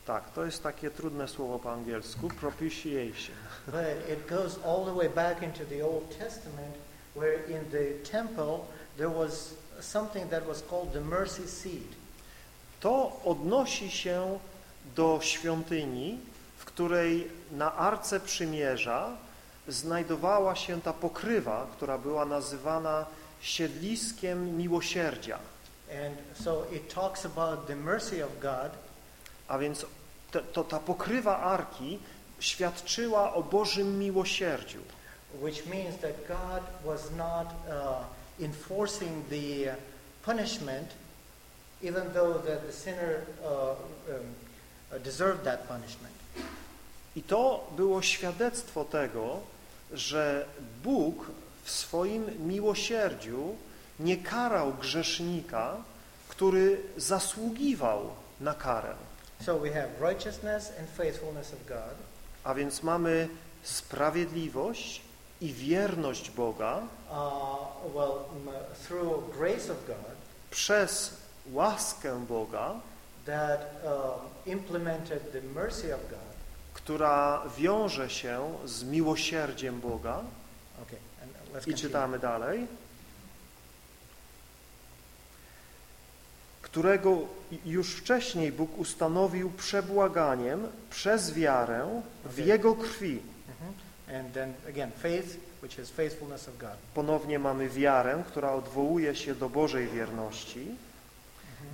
Tak, to jest takie trudne słowo po angielsku, propitiation. but it goes all the way back into the Old Testament, where in the temple there was something that was called the mercy seat. To odnosi się do świątyni, w której na Arce Przymierza znajdowała się ta pokrywa, która była nazywana siedliskiem miłosierdzia. And so it talks about the mercy of God A więc to, to, ta pokrywa Arki świadczyła o Bożym miłosierdziu. Which means that God was not uh, enforcing the punishment, even though that the sinner uh, um, uh, deserved that punishment. I to było świadectwo tego, że Bóg w swoim miłosierdziu nie karał grzesznika, który zasługiwał na karę. So we have righteousness and faithfulness of God, A więc mamy sprawiedliwość i wierność Boga uh, well, through grace of God przez łaskę Boga, that um, implemented the mercy of God. która wiąże się z miłosierdziem Boga. Okay, I continue. czytamy dalej. Którego już wcześniej Bóg ustanowił przebłaganiem przez wiarę w Okej. Jego krwi. And then again, faith, which is faithfulness of God. Ponownie mamy wiarę, która odwołuje się do Bożej wierności,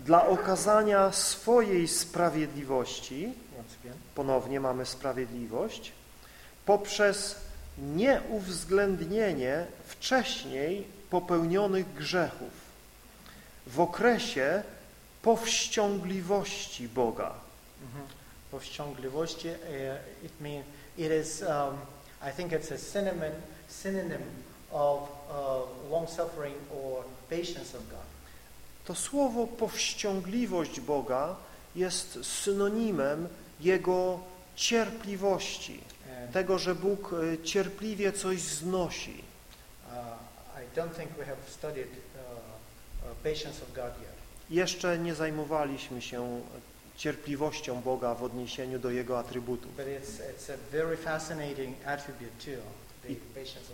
dla okazania swojej sprawiedliwości, ponownie mamy sprawiedliwość, poprzez nieuwzględnienie wcześniej popełnionych grzechów w okresie powściągliwości Boga. Mhm. Powściągliwości, uh, it mean it is, um, I think it's a synonym, synonym of uh, long suffering or patience of God. To słowo powściągliwość Boga jest synonimem Jego cierpliwości, And tego, że Bóg e, cierpliwie coś znosi. uh, I don't think we have studied uh, patience of God yet. Jeszcze nie zajmowaliśmy się cierpliwością Boga w odniesieniu do Jego atrybutów.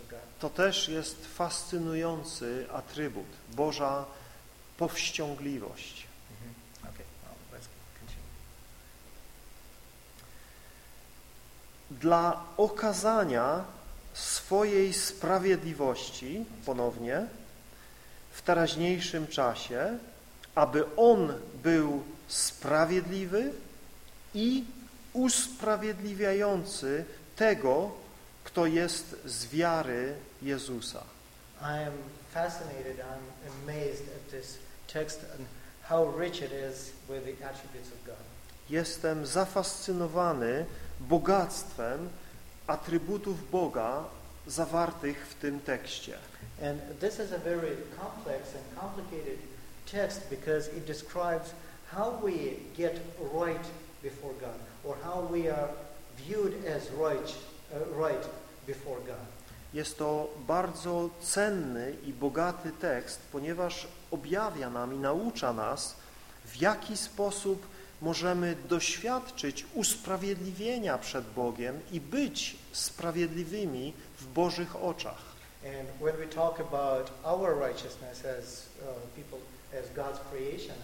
God. To też jest fascynujący atrybut, Boża powściągliwość. Continue. Dla okazania swojej sprawiedliwości, ponownie, w teraźniejszym czasie, aby On był sprawiedliwy i usprawiedliwiający tego, kto jest z wiary Jezusa. I am fascinated, I'm amazed at this text and how rich it is with the attributes of God. Jestem zafascynowany bogactwem atrybutów Boga zawartych w tym tekście. And this is a very complex and complicated text because it describes how we get right before God or how we are viewed as right, uh, right before God. Jest to bardzo cenny i bogaty tekst, ponieważ objawia nam i naucza nas, w jaki sposób możemy doświadczyć usprawiedliwienia przed Bogiem i być sprawiedliwymi w Bożych oczach. And when we talk about our righteousness as uh, people, as God's creation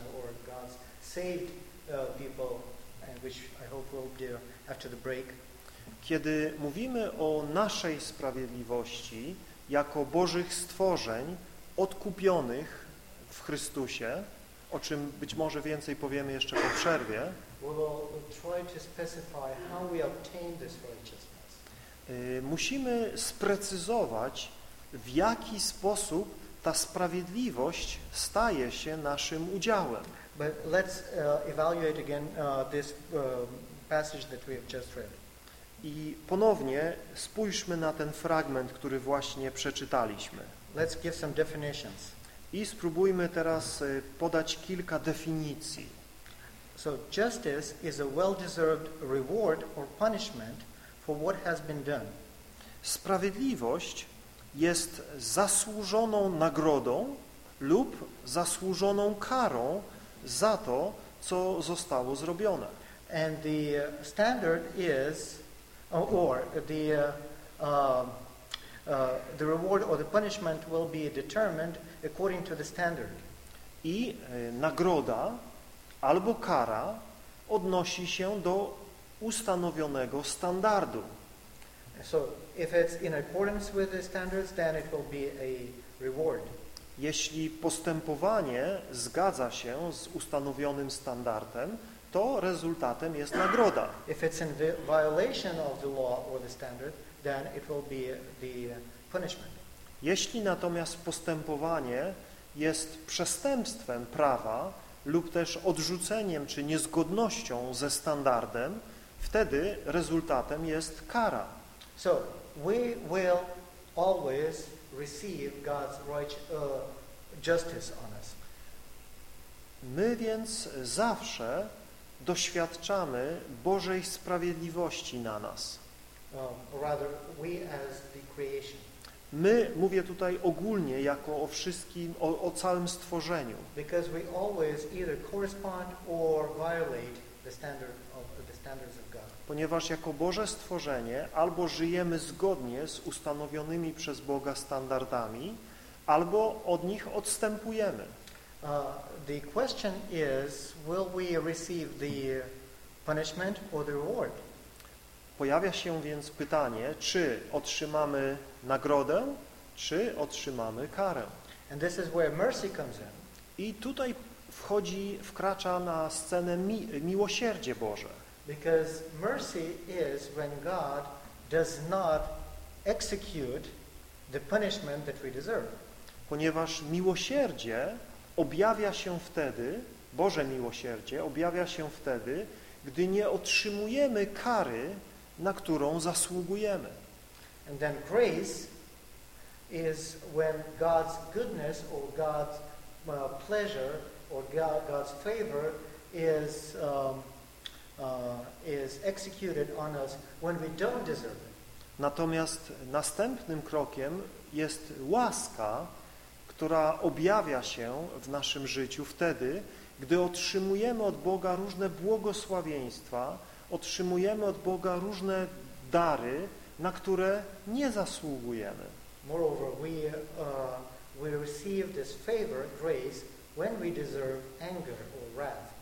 saved uh, people, and which I hope we'll do after the break, Kiedy mówimy o naszej sprawiedliwości jako Bożych stworzeń odkupionych w Chrystusie, o czym być może więcej powiemy jeszcze po przerwie, will y, musimy sprecyzować, w jaki sposób ta sprawiedliwość staje się naszym udziałem. But let's uh, evaluate again uh, this um, passage that we have just read. I ponownie spójrzmy na ten fragment, który właśnie przeczytaliśmy. Let's give some definitions. I spróbujmy teraz y, podać kilka definicji. So justice is a well-deserved reward or punishment for what has been done. Sprawiedliwość jest zasłużoną nagrodą lub zasłużoną karą za to, co zostało zrobione. And the uh, standard is, or, or the, uh, um, uh, the reward or the punishment will be determined according to the standard. I y, nagroda albo kara odnosi się do ustanowionego standardu. So if it's in accordance with the standards, then it will be a reward. Jeśli postępowanie zgadza się z ustanowionym standardem, to rezultatem jest nagroda. If it's in vi- violation of the law or the standard, then it will be the punishment. Jeśli natomiast postępowanie jest przestępstwem prawa lub też odrzuceniem czy niezgodnością ze standardem, wtedy rezultatem jest kara. So we will always receive God's right, uh, justice on us. My więc zawsze doświadczamy Bożej sprawiedliwości na nas. Um, rather, we as the creation. My, mówię tutaj ogólnie, jako o wszystkim, o, o całym stworzeniu, Because we always either correspond or violate the standard of the standards of. Ponieważ jako Boże stworzenie albo żyjemy zgodnie z ustanowionymi przez Boga standardami, albo od nich odstępujemy. Uh, the question is, will we receive the punishment or the reward? Pojawia się więc pytanie, czy otrzymamy nagrodę, czy otrzymamy karę. And this is where mercy comes in. I tutaj wchodzi, wkracza na scenę mi, miłosierdzie Boże. Because mercy is when God does not execute the punishment that we deserve. Ponieważ miłosierdzie objawia się wtedy, Boże miłosierdzie objawia się wtedy, gdy nie otrzymujemy kary, na którą zasługujemy. And then grace is when God's goodness or God's uh, pleasure or God, God's favor is, um, is executed on us when we don't deserve it. Natomiast następnym krokiem jest łaska, która objawia się w naszym życiu wtedy, gdy otrzymujemy od Boga różne błogosławieństwa, otrzymujemy od Boga różne dary, na które nie zasługujemy. Moreover, we, uh, we receive this favor, grace, when we deserve anger or wrath.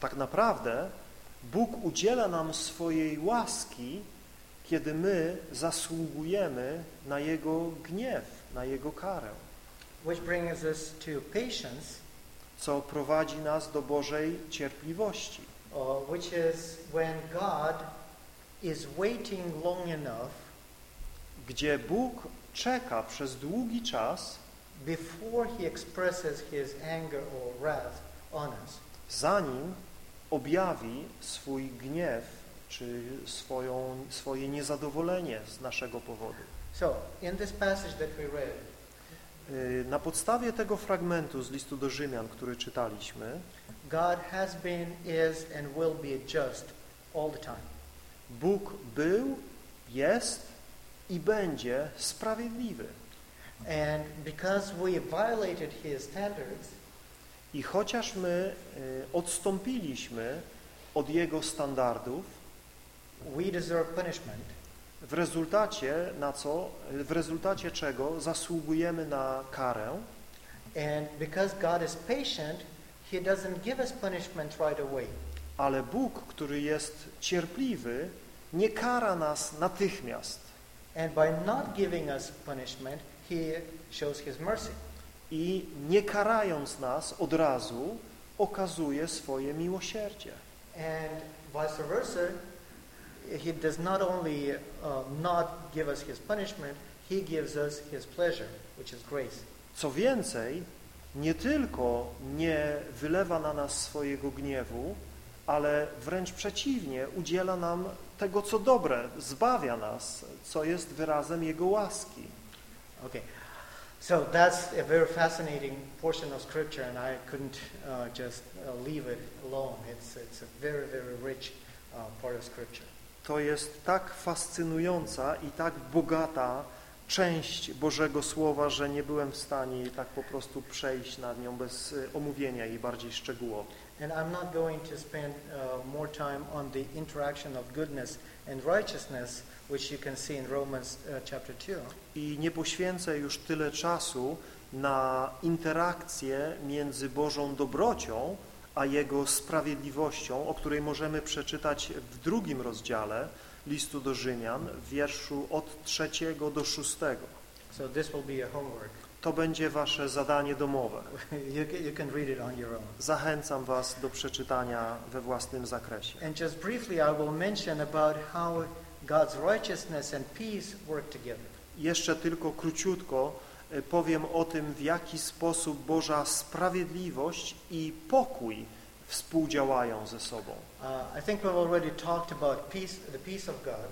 Tak naprawdę Bóg udziela nam swojej łaski, kiedy my zasługujemy na Jego gniew, na Jego karę, Which brings us to patience, co prowadzi nas do Bożej cierpliwości, uh, which is when God is waiting long enough gdzie Bóg czeka przez długi czas, before he expresses his anger or wrath on us. zanim objawi swój gniew czy swoją, swoje niezadowolenie z naszego powodu. So, in this passage that we read, Y, Na podstawie tego fragmentu z listu do Rzymian, który czytaliśmy, God has been, is, and will be just all the time. Bóg był, jest i będzie sprawiedliwy. And because we violated his standards, I chociaż my y, odstąpiliśmy od Jego standardów, we deserve punishment. w rezultacie na co, w rezultacie czego zasługujemy na karę, And because God is patient, he doesn't give us punishment right away. ale Bóg, który jest cierpliwy, nie kara nas natychmiast And by not giving us punishment, he shows his mercy. I nie karając nas od razu, okazuje swoje miłosierdzie. And vice versa, he does not only uh, not give us his punishment, he gives us his pleasure, which is grace. Co więcej, nie tylko nie wylewa na nas swojego gniewu, ale wręcz przeciwnie, udziela nam tego, co dobre, zbawia nas, co jest wyrazem Jego łaski. Okay, so that's a very fascinating portion of Scripture, and I couldn't uh, just uh, leave it alone. It's, it's a very, very rich uh, part of Scripture. To jest tak fascynująca i tak bogata część Bożego Słowa, że nie byłem w stanie tak po prostu przejść nad nią bez y, omówienia jej bardziej szczegółowo. And I'm not going to spend uh, more time on the interaction of goodness and righteousness, which you can see in Romans uh, chapter 2. I nie poświęcę już tyle czasu na interakcję między Bożą dobrocią a Jego sprawiedliwością, o której możemy przeczytać w drugim rozdziale listu do Rzymian, w wierszu od trzeciego do szóstego. So this will be a homework. To będzie wasze zadanie domowe. you, can, read it on your own. Zachęcam was do przeczytania we własnym zakresie. And just briefly, I will mention about how God's righteousness and peace work together. Jeszcze tylko króciutko e, powiem o tym, w jaki sposób Boża sprawiedliwość i pokój współdziałają ze sobą. Uh, I think we've already talked about peace, the peace of God.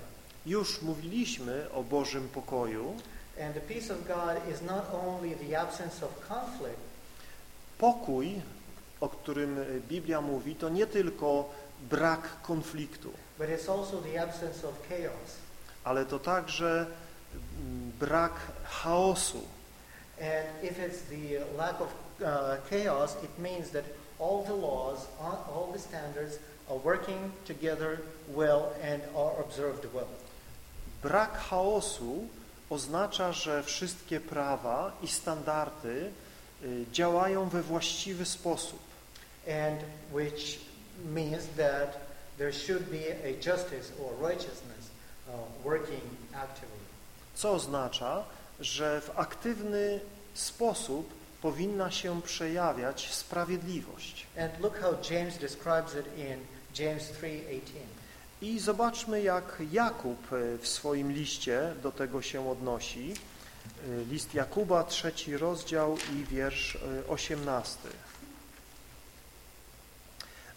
Już mówiliśmy o Bożym pokoju. And the peace of God is not only the absence of conflict, Pokój, o którym e, Biblia mówi, to nie tylko brak konfliktu, but it's also the absence of chaos. ale to także brak chaosu. And if it's the lack of uh, chaos, it means that all the laws, all the standards are working together well and are observed well. Brak chaosu oznacza, że wszystkie prawa i standardy y, działają we właściwy sposób. and which means that there should be a justice or righteousness uh, working actively. Co oznacza, że w aktywny sposób powinna się przejawiać sprawiedliwość. And look how James describes it in James 3:18. I zobaczmy, jak Jakub y, w swoim liście do tego się odnosi. Y, List Jakuba, trzeci rozdział i wiersz y, osiemnasty.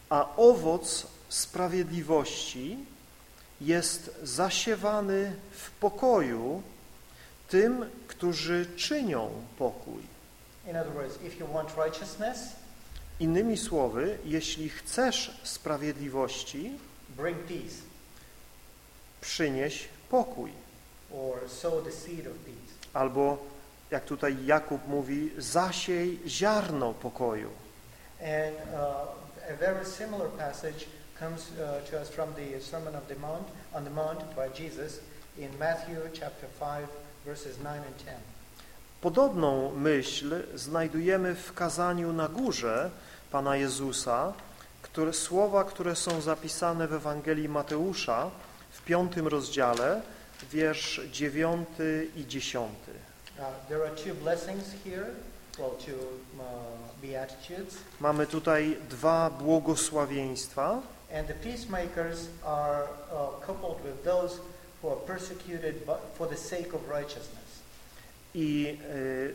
A owoc sprawiedliwości jest zasiewany w pokoju tym, którzy czynią pokój. Innymi słowy, jeśli chcesz sprawiedliwości, bring peace przynieś pokój. or sow the seed of peace. albo jak tutaj Jakub mówi, zasiej ziarno pokoju. And uh, a very similar passage comes uh, to us from the Sermon of the Mount, on the Mount by Jesus in Matthew chapter 5, verses 9 and 10. Podobną myśl znajdujemy w kazaniu na górze Pana Jezusa, które, słowa, które są zapisane w Ewangelii Mateusza w piątym rozdziale, wiersz dziewiąty i dziesiąty. Uh, uh, Mamy tutaj dwa błogosławieństwa and the peacemakers are uh, coupled with those who are persecuted for the sake of righteousness. i y,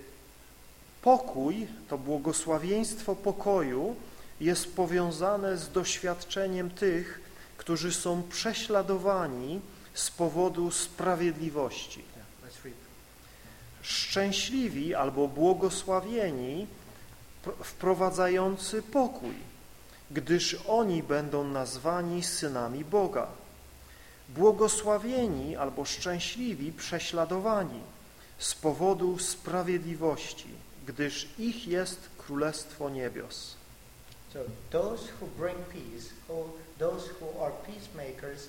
pokój, to błogosławieństwo pokoju jest powiązane z doświadczeniem tych, którzy są prześladowani z powodu sprawiedliwości. Szczęśliwi albo błogosławieni pr- wprowadzający pokój, gdyż oni będą nazwani synami Boga. Błogosławieni albo szczęśliwi prześladowani z powodu sprawiedliwości, gdyż ich jest Królestwo Niebios. So those who bring peace, who, those who are peacemakers,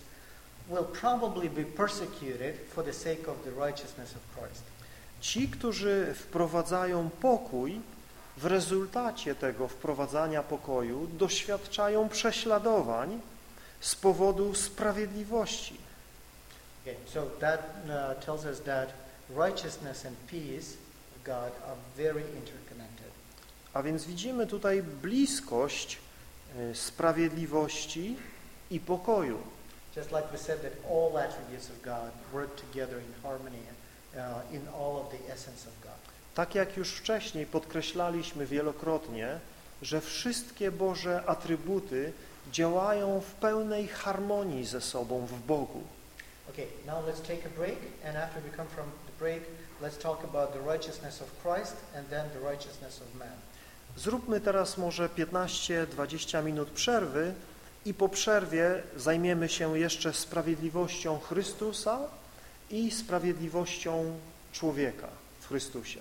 will probably be persecuted for the sake of the righteousness of Christ. Ci, którzy wprowadzają pokój, w rezultacie tego wprowadzania pokoju doświadczają prześladowań z powodu sprawiedliwości. Okay, so that uh, tells us that righteousness and peace of God are very. A więc widzimy tutaj bliskość e, sprawiedliwości i pokoju. Just like we said that all attributes of God work together in harmony uh, in all of the essence of God. Tak jak już wcześniej podkreślaliśmy wielokrotnie, że wszystkie Boże atrybuty działają w pełnej harmonii ze sobą w Bogu. Okay, now let's take a break, and after we come from the break, let's talk about the righteousness of Christ and then the righteousness of man. Zróbmy teraz może 15-20 minut przerwy i po przerwie zajmiemy się jeszcze sprawiedliwością Chrystusa i sprawiedliwością człowieka w Chrystusie.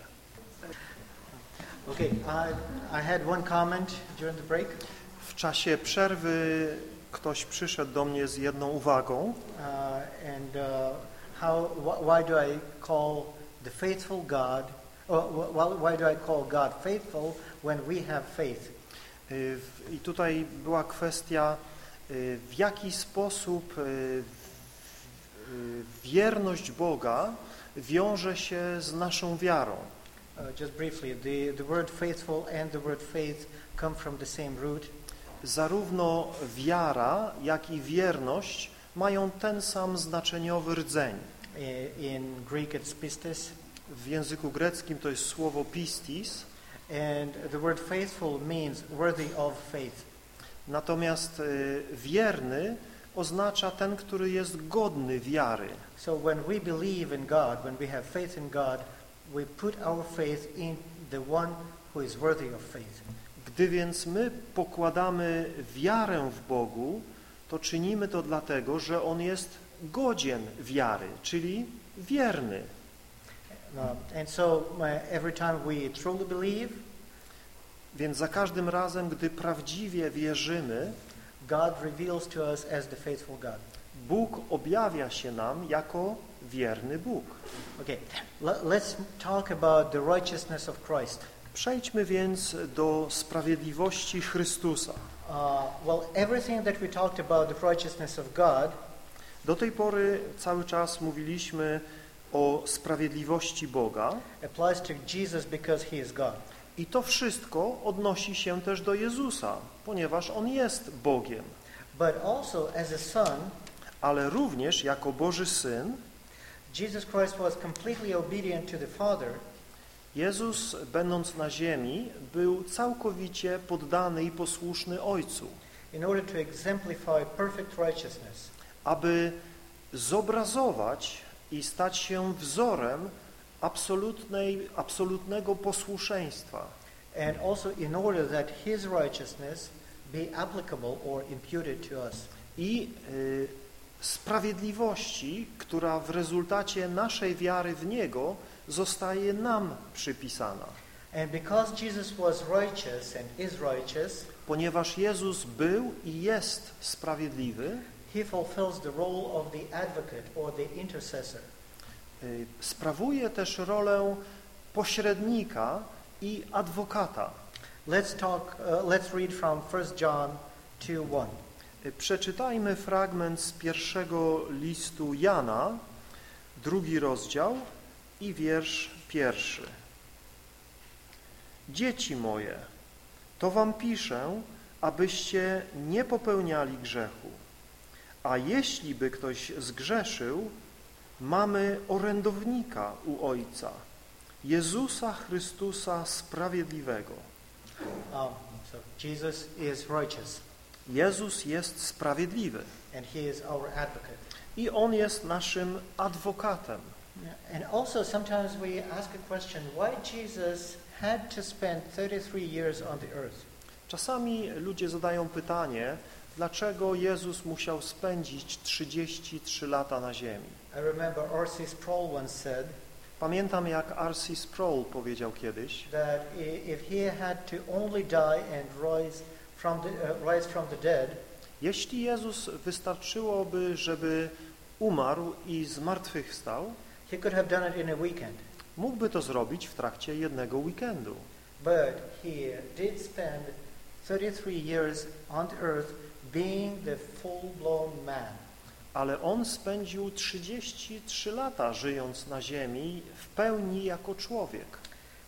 Okay, I, I had one comment during the break, W czasie przerwy ktoś przyszedł do mnie z jedną uwagą, uh, and uh, how wh- why do I call the faithful God, or wh- wh- why do I call God faithful when we have faith? Y, I tutaj była kwestia, y, w jaki sposób y, wierność Boga wiąże się z naszą wiarą. Uh, just briefly, the, the word faithful and the word faith come from the same root. Zarówno wiara, jak i wierność mają ten sam znaczeniowy rdzeń. In Greek, it's pistis, W języku greckim to jest słowo pistis, and the word faithful means worthy of faith. natomiast y, wierny oznacza ten, który jest godny wiary. So when we believe in God, when we have faith in God, we put our faith in the one who is worthy of faith. Gdy więc my pokładamy wiarę w Bogu, to czynimy to dlatego, że On jest godzien wiary, czyli wierny. Uh, and so every time we truly believe, Więc za każdym razem, gdy prawdziwie wierzymy, God reveals to us as the faithful God. Bóg objawia się nam jako wierny Bóg. Okay, le- let's talk about the righteousness of Christ. Przejdźmy więc do sprawiedliwości Chrystusa. Uh, well, everything that we talked about the righteousness of God Do tej pory cały czas mówiliśmy o sprawiedliwości Boga applies to Jesus because he is God. i to wszystko odnosi się też do Jezusa, ponieważ On jest Bogiem, But also as a son, ale również jako Boży Syn Jesus Christ was completely obedient to the Father Jezus, będąc na ziemi, był całkowicie poddany i posłuszny Ojcu, in order to exemplify perfect righteousness. aby zobrazować i stać się wzorem absolutnej, absolutnego posłuszeństwa and also in order that his righteousness be applicable or imputed to us. i y, sprawiedliwości, która w rezultacie naszej wiary w Niego zostaje nam przypisana. And because Jesus was righteous and is righteous, Ponieważ Jezus był i jest sprawiedliwy, he fulfills the role of the advocate or the intercessor. y, sprawuje też rolę pośrednika i adwokata. Let's talk uh, let's read from 1 John 2:1. Y, Przeczytajmy fragment z pierwszego listu Jana, drugi rozdział i wiersz pierwszy. Dzieci moje, to wam piszę, abyście nie popełniali grzechu. A jeśli by ktoś zgrzeszył, mamy orędownika u Ojca, Jezusa Chrystusa Sprawiedliwego. Um, so Jesus is righteous Jezus jest sprawiedliwy and he is our advocate. i On jest naszym adwokatem. And also sometimes we ask a question, why Jesus had to spend 33 years on the earth? Czasami ludzie zadają pytanie, dlaczego Jezus musiał spędzić 33 lata na ziemi. Pamiętam, jak R.C. Sproul powiedział kiedyś, uh, jeśli Jezus wystarczyłoby, żeby umarł i zmartwychwstał, he could have done it in a weekend. mógłby to zrobić w trakcie jednego weekendu. But he did spend 33 years on earth being the full-blown man. Ale On spędził 33 lata żyjąc na ziemi w pełni jako człowiek.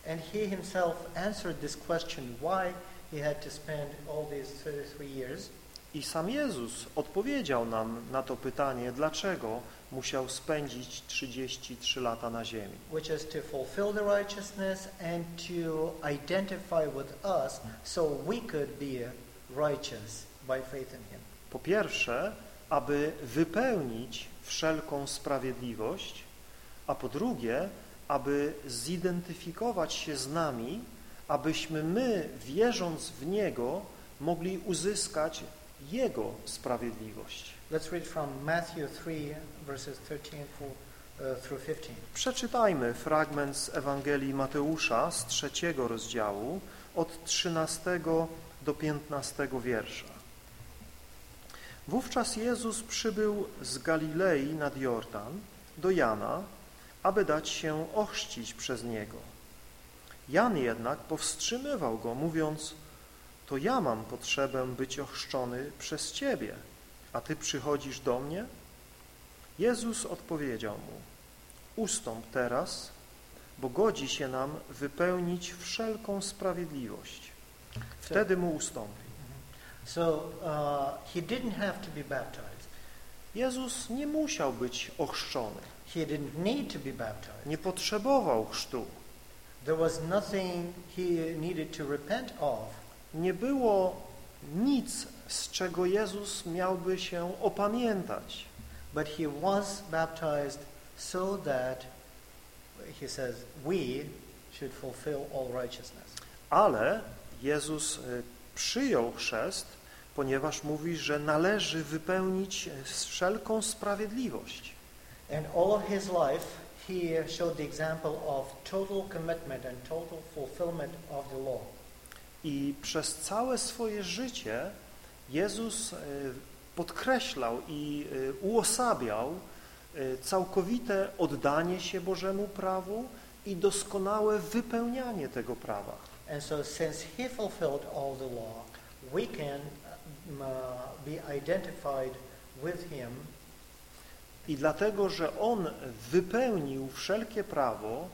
And he himself answered this question, why he had to spend all these 33 years. I sam Jezus odpowiedział nam na to pytanie, dlaczego musiał spędzić 33 lata na ziemi. which is to fulfill the righteousness and to identify with us so we could be righteous Po pierwsze, aby wypełnić wszelką sprawiedliwość, a po drugie, aby zidentyfikować się z nami, abyśmy my, wierząc w Niego, mogli uzyskać Jego sprawiedliwość. Let's read from Matthew 3 verses 13 for, uh, through 15. Przeczytajmy fragment z Ewangelii Mateusza z trzeciego rozdziału od 13 do 15 wiersza. Wówczas Jezus przybył z Galilei nad Jordan do Jana, aby dać się ochrzcić przez Niego. Jan jednak powstrzymywał go, mówiąc, to ja mam potrzebę być ochrzczony przez Ciebie, a Ty przychodzisz do mnie? Jezus odpowiedział mu, ustąp teraz, bo godzi się nam wypełnić wszelką sprawiedliwość. Wtedy mu ustąpi. So uh, he didn't have to be baptized. Jezus nie musiał być ochrzczony, He didn't need to be baptized. nie potrzebował chrztu, There was nothing he needed to repent of. nie było nic, z czego Jezus miałby się opamiętać. But he was baptized so that, he says, we should fulfill all righteousness. Ale Jezus y, przyjął chrzest, ponieważ mówi, że należy wypełnić y, wszelką sprawiedliwość. And all of his life, he showed the example of total commitment and total fulfillment of the law. I przez całe swoje życie Jezus y, podkreślał i y, uosabiał całkowite oddanie się Bożemu prawu i doskonałe wypełnianie tego prawa. And so since he fulfilled all the law, we can uh, be identified with him I dlatego, że On wypełnił wszelkie prawo,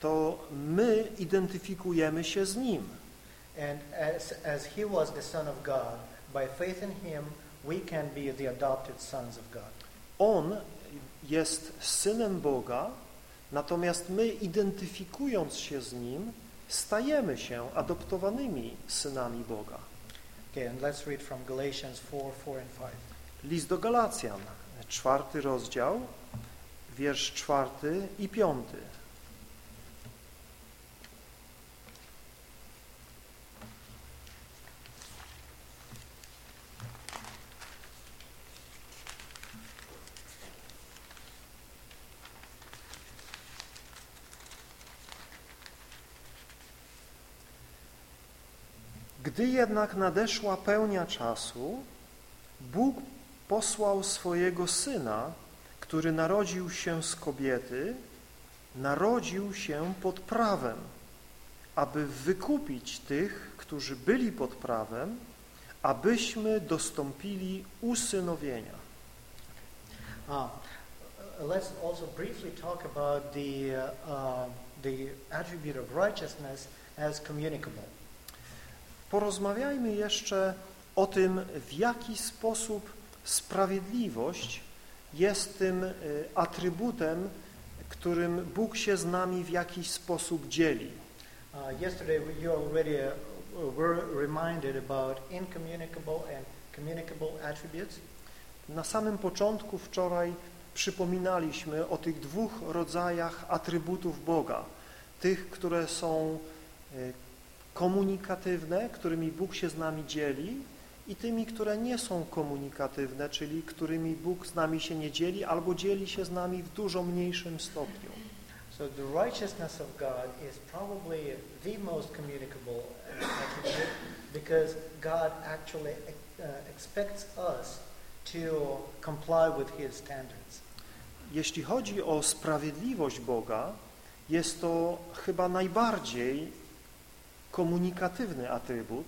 to my identyfikujemy się z Nim. And as, as he was the Son of God, by faith in him, we can be the adopted sons of God. On jest Synem Boga, natomiast my identyfikując się z Nim, stajemy się adoptowanymi synami Boga. Okay, and let's read from Galatians 4, 4 and 5. List do Galacjan, czwarty rozdział, wiersz czwarty i piąty. Gdy jednak nadeszła pełnia czasu, Bóg posłał swojego Syna, który narodził się z kobiety, narodził się pod prawem, aby wykupić tych, którzy byli pod prawem, abyśmy dostąpili usynowienia. Uh, let's also briefly talk about the, uh, the attribute of righteousness as communicable. Porozmawiajmy jeszcze o tym, w jaki sposób sprawiedliwość jest tym y, atrybutem, którym Bóg się z nami w jakiś sposób dzieli. Uh, yesterday, we- you already uh, were reminded about incommunicable and communicable attributes. Na samym początku wczoraj przypominaliśmy o tych dwóch rodzajach atrybutów Boga. Tych, które są y, komunikatywne, którymi Bóg się z nami dzieli i tymi, które nie są komunikatywne, czyli którymi Bóg z nami się nie dzieli albo dzieli się z nami w dużo mniejszym stopniu. So the righteousness of God is probably the most communicable because God actually uh, expects us to comply with His standards. Jeśli chodzi o sprawiedliwość Boga, jest to chyba najbardziej komunikatywny atrybut,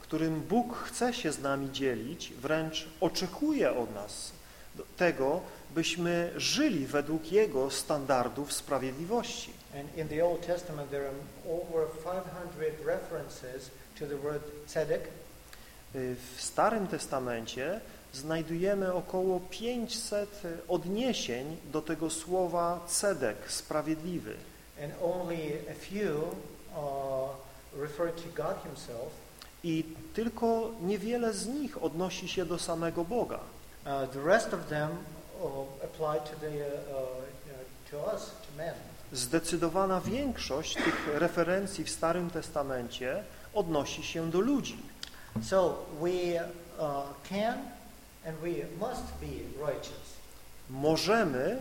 którym Bóg chce się z nami dzielić, wręcz oczekuje od nas tego, byśmy żyli według Jego standardów sprawiedliwości. And in the Old Testament, there are over 500 references to the word tzedek, Y, W Starym Testamencie znajdujemy około 500 odniesień do tego słowa cedek, sprawiedliwy. and only a few uh, I tylko niewiele z nich odnosi się do samego Boga. Uh, the rest of them uh, apply to, the, uh, uh, to us, to men. Zdecydowana większość tych referencji w Starym Testamencie odnosi się do ludzi. So we can and we must be righteous. Możemy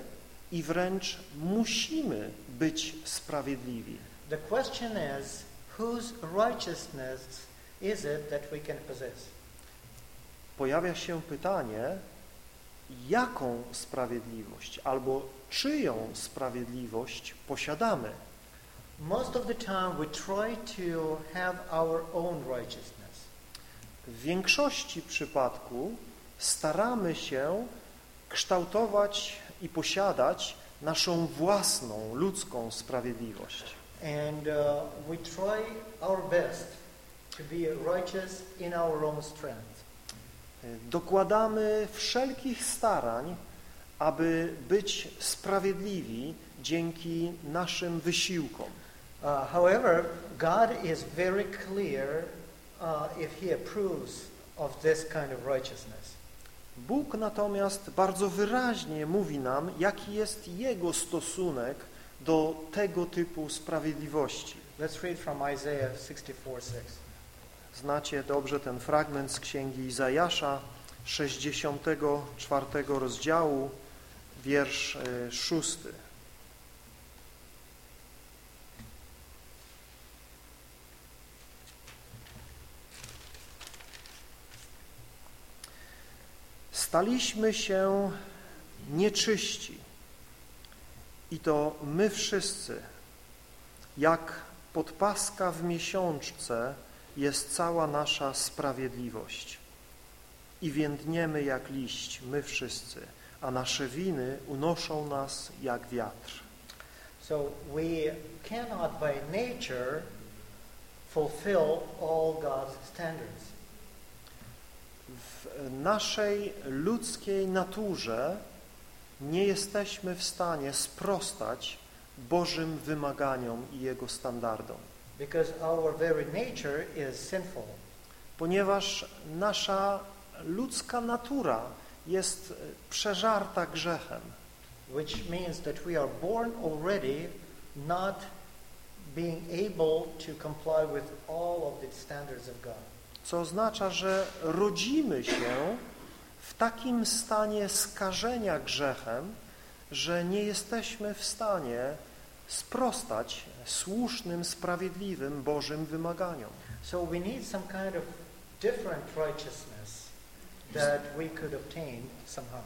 i wręcz musimy być sprawiedliwi. The question is, whose righteousness is it that we can possess? Pojawia się pytanie, jaką sprawiedliwość albo czyją sprawiedliwość posiadamy. Most of the time we try to have our own righteousness. W większości przypadku staramy się kształtować i posiadać naszą własną ludzką sprawiedliwość. And uh, we try our best to be righteous in our own strength. Dokładamy wszelkich starań, aby być sprawiedliwi dzięki naszym wysiłkom. Uh, however, God is very clear uh, if He approves of this kind of righteousness. Bóg natomiast bardzo wyraźnie mówi nam, jaki jest Jego stosunek do tego typu sprawiedliwości. Let's read from Isaiah 64:6. Znacie dobrze ten fragment z Księgi Izajasza, 64 rozdziału, wiersz y, 6. Staliśmy się nieczyści i to my wszyscy, jak podpaska w miesiączce jest cała nasza sprawiedliwość. I więdniemy jak liść, my wszyscy, a nasze winy unoszą nas jak wiatr. So we cannot by nature fulfill all God's standards. W naszej ludzkiej naturze nie jesteśmy w stanie sprostać Bożym wymaganiom i Jego standardom, ponieważ nasza ludzka natura jest przeżarta grzechem. which means that we are born already not being able to comply with all of the standards of God. co oznacza, że rodzimy się w takim stanie skażenia grzechem, że nie jesteśmy w stanie sprostać słusznym, sprawiedliwym Bożym wymaganiom. So we need some kind of different righteousness that we could obtain somehow.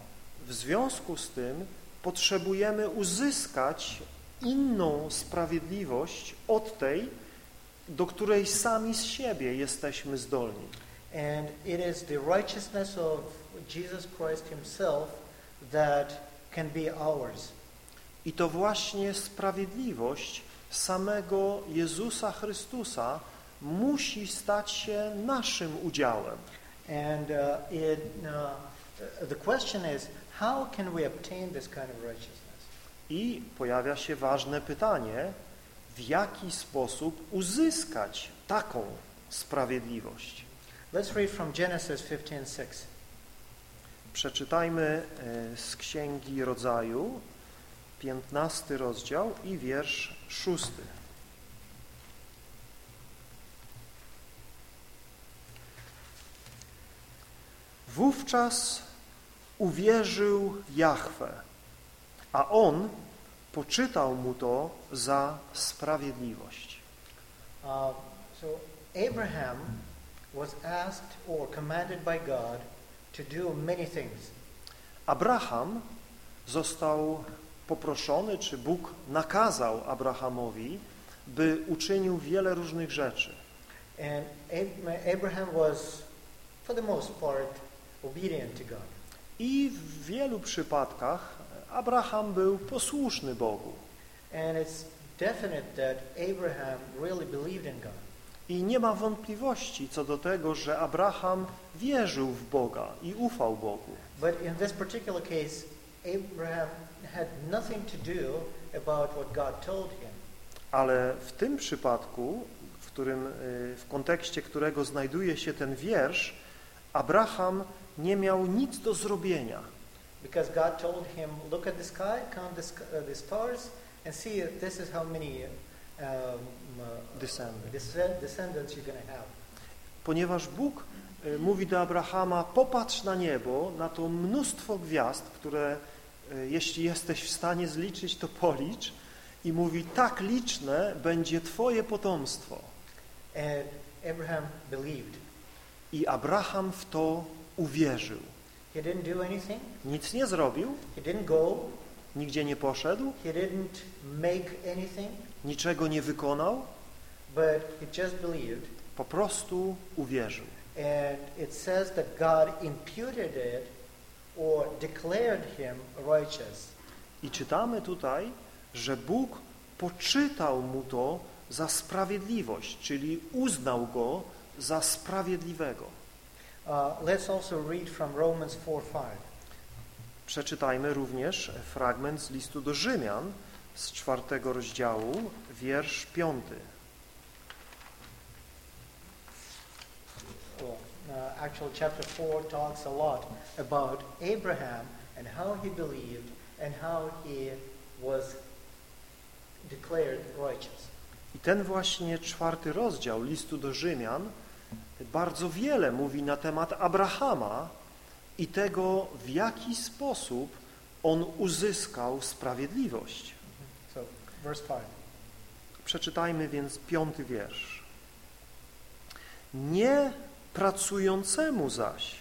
W związku z tym potrzebujemy uzyskać inną sprawiedliwość od tej, do której sami z siebie jesteśmy zdolni. And it is the righteousness of Jesus Christ himself that can be ours. I to właśnie sprawiedliwość samego Jezusa Chrystusa musi stać się naszym udziałem. And uh, it, uh, the question is, how can we obtain this kind of righteousness? I pojawia się ważne pytanie, w jaki sposób uzyskać taką sprawiedliwość. Let's read from Genesis 15:6. Przeczytajmy e, z Księgi Rodzaju, 15 rozdział i wiersz 6. Wówczas uwierzył Jahwe, a on poczytał mu to za sprawiedliwość. Uh, so Abraham was asked or commanded by God to do many things. Abraham został poproszony, czy Bóg nakazał Abrahamowi, by uczynił wiele różnych rzeczy. And Ab- Abraham was, for the most part, obedient to God. I w wielu przypadkach Abraham był posłuszny Bogu. And it's definite that Abraham really believed in God. I nie ma wątpliwości co do tego, że Abraham wierzył w Boga i ufał Bogu. But in this particular case, Abraham had nothing to do about what God told him. Ale w tym przypadku, w, którym, y, w kontekście którego znajduje się ten wiersz, Abraham nie miał nic do zrobienia. Because God told him, look at the sky, count the, uh, stars, and see this is how many um, Descendants. descend- descendants you're going to have. Ponieważ Bóg y, mówi do Abrahama, popatrz na niebo, na to mnóstwo gwiazd, które y, jeśli jesteś w stanie zliczyć, to policz. I mówi, tak liczne będzie Twoje potomstwo. And Abraham believed. I Abraham w to uwierzył. He didn't do anything. Nic nie zrobił, He didn't go. nigdzie nie poszedł, He didn't make anything. Niczego nie wykonał, But he just believed. po prostu uwierzył. And it says that God imputed it or declared him righteous. I czytamy tutaj, że Bóg poczytał mu to za sprawiedliwość, czyli uznał go za sprawiedliwego. Uh, let's also read from Romans 4 5. Przeczytajmy również fragment z listu do Rzymian z czwartego rozdziału, wiersz piąty. Well, uh, actually, chapter 4 talks a lot about Abraham and how he believed and how he was declared righteous. I ten właśnie czwarty rozdział listu do Rzymian bardzo wiele mówi na temat Abrahama i tego, w jaki sposób on uzyskał sprawiedliwość. Verse 5. Przeczytajmy więc piąty wiersz. Nie pracującemu zaś,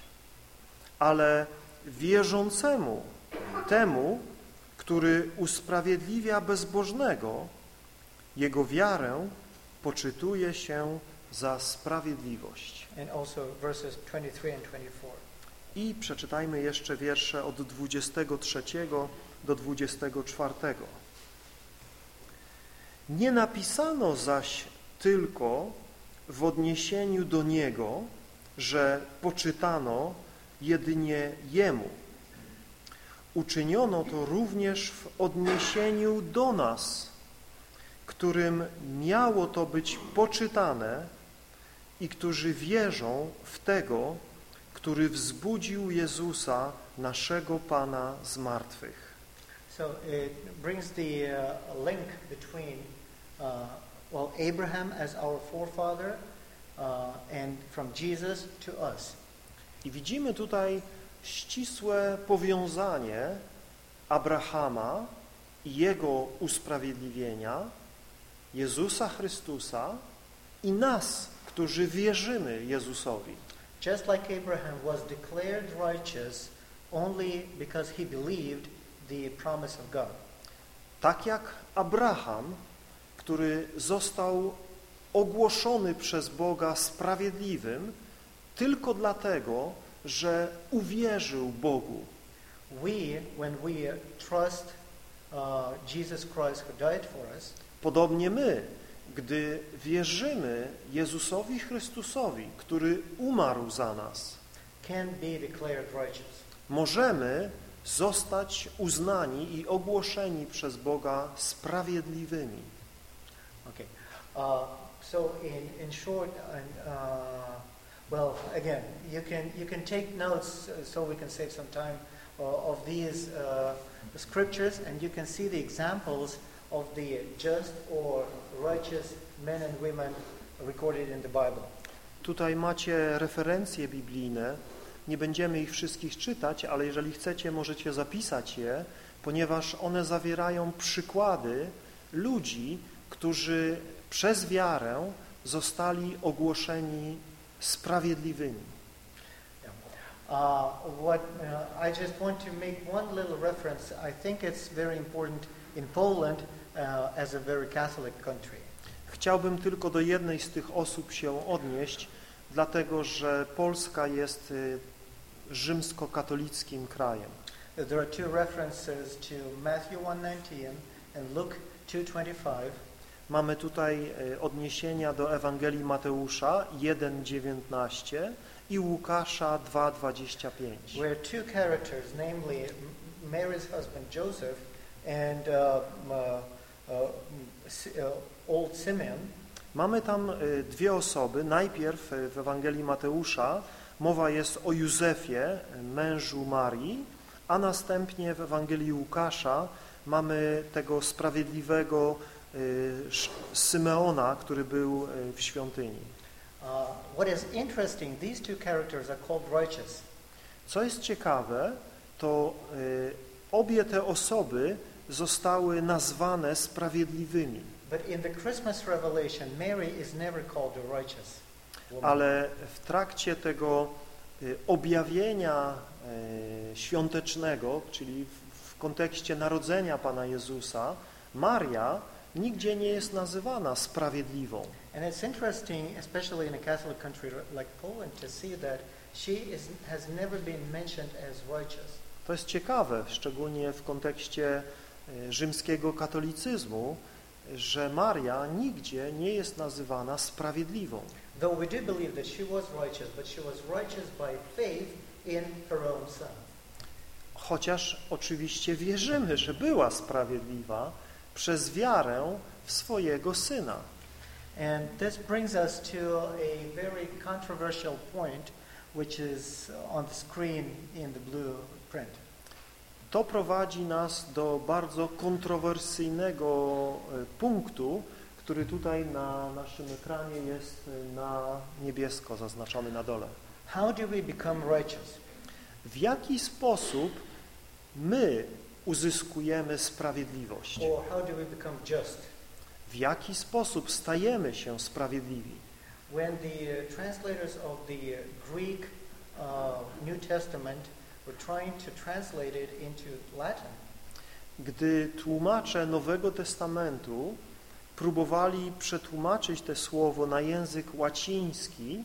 ale wierzącemu, temu, który usprawiedliwia bezbożnego, jego wiarę poczytuje się za sprawiedliwość. And also verses 23 and 24. I przeczytajmy jeszcze wiersze od 23 do 24. Nie napisano zaś tylko w odniesieniu do Niego, że poczytano jedynie Jemu. Uczyniono to również w odniesieniu do nas, którym miało to być poczytane i którzy wierzą w Tego, który wzbudził Jezusa, naszego Pana z martwych. So it brings the uh, link between, well, Abraham as our forefather uh, and from Jesus to us. I widzimy tutaj ścisłe powiązanie Abrahama i Jego usprawiedliwienia, Jezusa Chrystusa i nas, którzy wierzymy Jezusowi. Just like Abraham was declared righteous only because he believed the promise of God. Tak jak Abraham, który został ogłoszony przez Boga sprawiedliwym tylko dlatego, że uwierzył Bogu. We, when we trust uh, Jesus Christ who died for us, Podobnie my, gdy wierzymy Jezusowi Chrystusowi, który umarł za nas, can be declared righteous. możemy zostać uznani i ogłoszeni przez Boga sprawiedliwymi. Uh, so in, in short, uh, well, again, you can, you can take notes uh, so we can save some time uh, of these scriptures and you can see the examples of the just or righteous men and women recorded in the Bible. Tutaj macie referencje biblijne. Nie będziemy ich wszystkich czytać, ale jeżeli chcecie, możecie zapisać je, ponieważ one zawierają przykłady ludzi, którzy przez wiarę zostali ogłoszeni sprawiedliwymi. Uh, what uh, I just want to make one little reference. I think it's very important in Poland uh, as a very Catholic country. Chciałbym tylko do jednej z tych osób się odnieść, dlatego że Polska jest y, rzymskokatolickim krajem. There are two references to Matthew 1:19 and Luke 2:25. Mamy tutaj y, odniesienia do Ewangelii Mateusza 1:19 i Łukasza 2:25. where two characters, namely Mary's husband Joseph and uh, uh, uh, uh, old Simeon, Mamy tam y, dwie osoby. Najpierw y, w Ewangelii Mateusza mowa jest o Józefie, mężu Marii, a następnie w Ewangelii Łukasza mamy tego sprawiedliwego Symeona, który był y, w świątyni. uh, what is interesting, these two characters are called righteous. Co jest ciekawe, to y, obie te osoby zostały nazwane sprawiedliwymi, ale w trakcie tego y, objawienia świątecznego, czyli w, w kontekście narodzenia Pana Jezusa, Maria nigdzie nie jest nazywana sprawiedliwą. And it's interesting, especially in a Catholic country like Poland, to see that she is, has never been mentioned as righteous. To jest ciekawe, szczególnie w kontekście y, rzymskiego katolicyzmu, że Maria nigdzie nie jest nazywana sprawiedliwą. Though we do believe that she was righteous, but she was righteous by faith in her own son. Chociaż oczywiście wierzymy, że była sprawiedliwa przez wiarę w swojego Syna. And this brings us to a very controversial point, which is on the screen in the blue print. To prowadzi nas do bardzo kontrowersyjnego e, punktu, który tutaj na naszym ekranie jest e, na niebiesko zaznaczony na dole. How do we become righteous? W jaki sposób my uzyskujemy sprawiedliwość? W jaki sposób stajemy się sprawiedliwi? When the uh, translators of the uh, Greek uh, New Testament were trying to translate it into Latin, Gdy tłumacze Nowego Testamentu próbowali przetłumaczyć te słowo na język łaciński,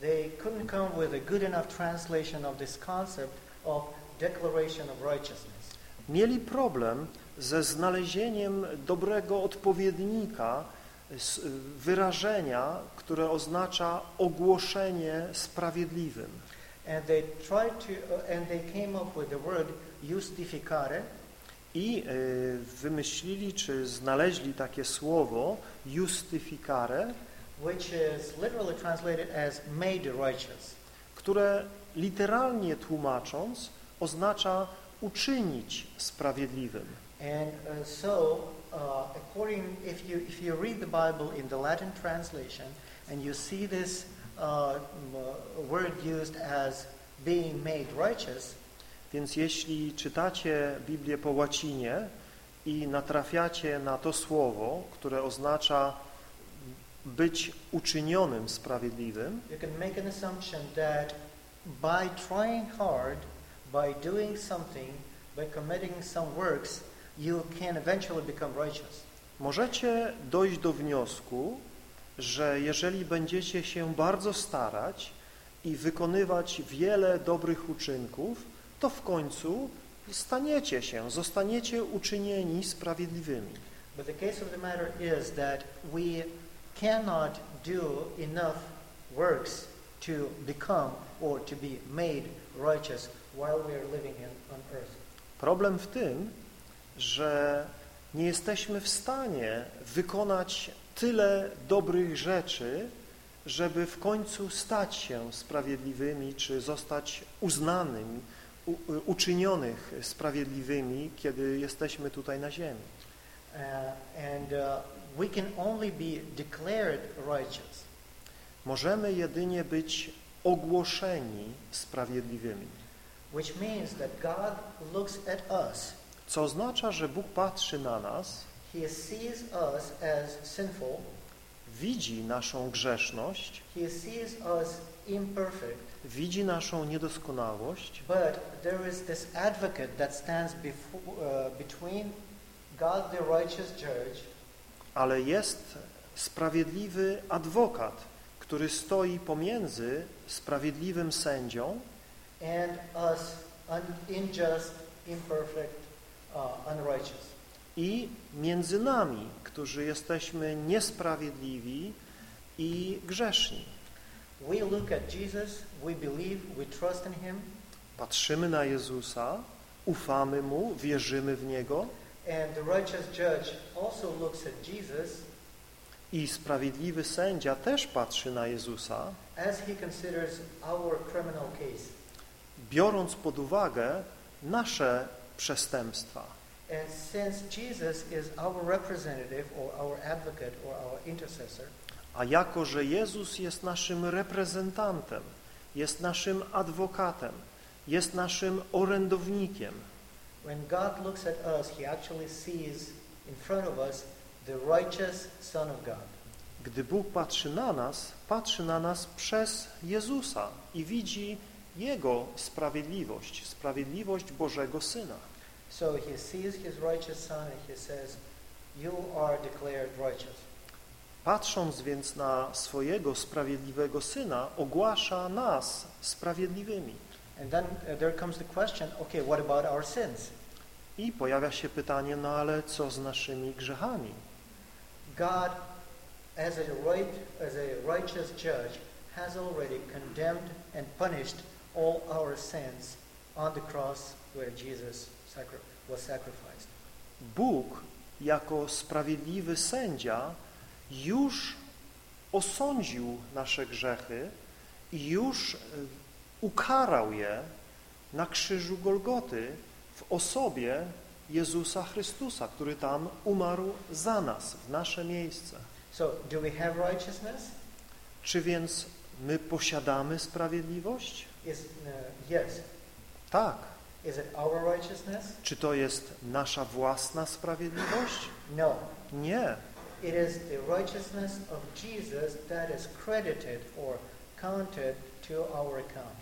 they couldn't come with a good enough translation of this concept of declaration of righteousness. Mieli problem ze znalezieniem dobrego odpowiednika s- wyrażenia, które oznacza ogłoszenie sprawiedliwym. And they tried to, uh, and they came up with the word justificare, I y, wymyślili, czy znaleźli takie słowo justificare, which is literally translated as made righteous. które literalnie tłumacząc oznacza uczynić sprawiedliwym. And uh, so, uh, according, if you, if you read the Bible in the Latin translation and you see this uh, word used as being made righteous, Więc jeśli czytacie Biblię po łacinie i natrafiacie na to słowo, które oznacza być uczynionym sprawiedliwym, you can make an assumption that by trying hard, by doing something, by committing some works, you can eventually become righteous. możecie dojść do wniosku, że jeżeli będziecie się bardzo starać i wykonywać wiele dobrych uczynków, to w końcu staniecie się, zostaniecie uczynieni sprawiedliwymi. But the case of the matter is that we cannot do enough works to become or to be made righteous Problem w tym, że nie jesteśmy w stanie wykonać tyle dobrych rzeczy, żeby w końcu stać się sprawiedliwymi, czy zostać uznanym, u, uczynionych sprawiedliwymi, kiedy jesteśmy tutaj na ziemi. Uh, and uh, we can only be declared righteous. Możemy jedynie być ogłoszeni sprawiedliwymi, which means that God looks at us. co oznacza, że Bóg patrzy na nas, He sees us as sinful. widzi naszą grzeszność, He sees us imperfect. widzi naszą niedoskonałość, But there is this advocate that stands befo- uh, between God, the righteous judge, ale jest sprawiedliwy adwokat, który stoi pomiędzy sprawiedliwym sędzią and us, un- unjust, imperfect, uh, unrighteous. i między nami, którzy jesteśmy niesprawiedliwi i grzeszni. We look at Jesus, we believe, we trust in Him, Patrzymy na Jezusa, ufamy Mu, wierzymy w Niego and the righteous judge also looks at Jesus i sprawiedliwy sędzia też patrzy na Jezusa, as he considers our criminal case. Biorąc pod uwagę nasze przestępstwa. A jako, że Jezus jest naszym reprezentantem, jest naszym adwokatem, jest naszym orędownikiem, when God looks at us, he actually sees in front of us the righteous Son of God. gdy Bóg patrzy na nas, patrzy na nas przez Jezusa i widzi Jego sprawiedliwość, sprawiedliwość Bożego Syna. So he sees his righteous Son and he says, You are declared righteous. Patrząc więc na swojego sprawiedliwego Syna, ogłasza nas sprawiedliwymi. And then uh, there comes the question, okay, what about our sins? I pojawia się pytanie, no ale co z naszymi grzechami? God, as a right, as a righteous judge, has already condemned and punished all our sins on the cross where Jesus was sacrificed. Bóg jako sprawiedliwy sędzia już osądził nasze grzechy i już e, ukarał je na krzyżu Golgoty w osobie Jezusa Chrystusa, który tam umarł za nas, w nasze miejsce. So, do we have righteousness? Czy więc my posiadamy sprawiedliwość? Is uh, yes. Tak. Is it our righteousness? Czy to jest nasza własna sprawiedliwość? No. Nie. It is the righteousness of Jesus that is credited or counted to our account.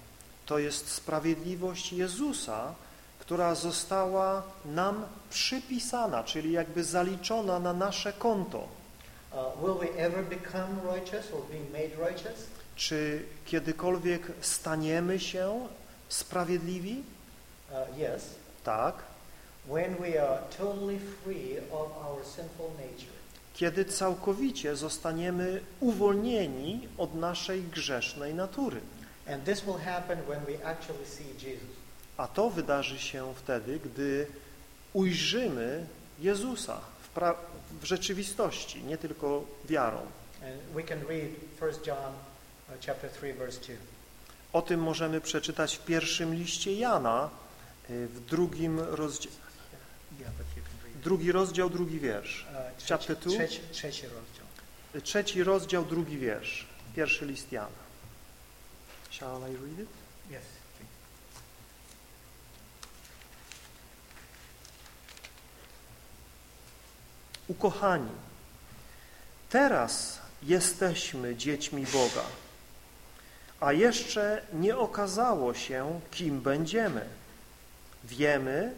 To jest sprawiedliwość Jezusa, która została nam przypisana, czyli jakby zaliczona na nasze konto. Uh, will we ever become righteous or be made righteous? Czy kiedykolwiek staniemy się sprawiedliwi? Uh, yes. Tak. When we are totally free of our sinful nature. Kiedy całkowicie zostaniemy uwolnieni od naszej grzesznej natury. And this will happen when we actually see Jesus. A to wydarzy się wtedy, gdy ujrzymy Jezusa w, w rzeczywistości, nie tylko wiarą. And we can read 1 John chapter 3 verse 2. O tym możemy przeczytać w pierwszym liście Jana, y, w drugim rozdziale. Drugi rozdział, drugi wiersz. Uh, Chapter trzeci, trzeci, trzeci rozdział. Trzeci rozdział, drugi wiersz. Pierwszy list Jana. Shall I read it? Yes. Ukochani, teraz jesteśmy dziećmi Boga, a jeszcze nie okazało się, kim będziemy. Wiemy,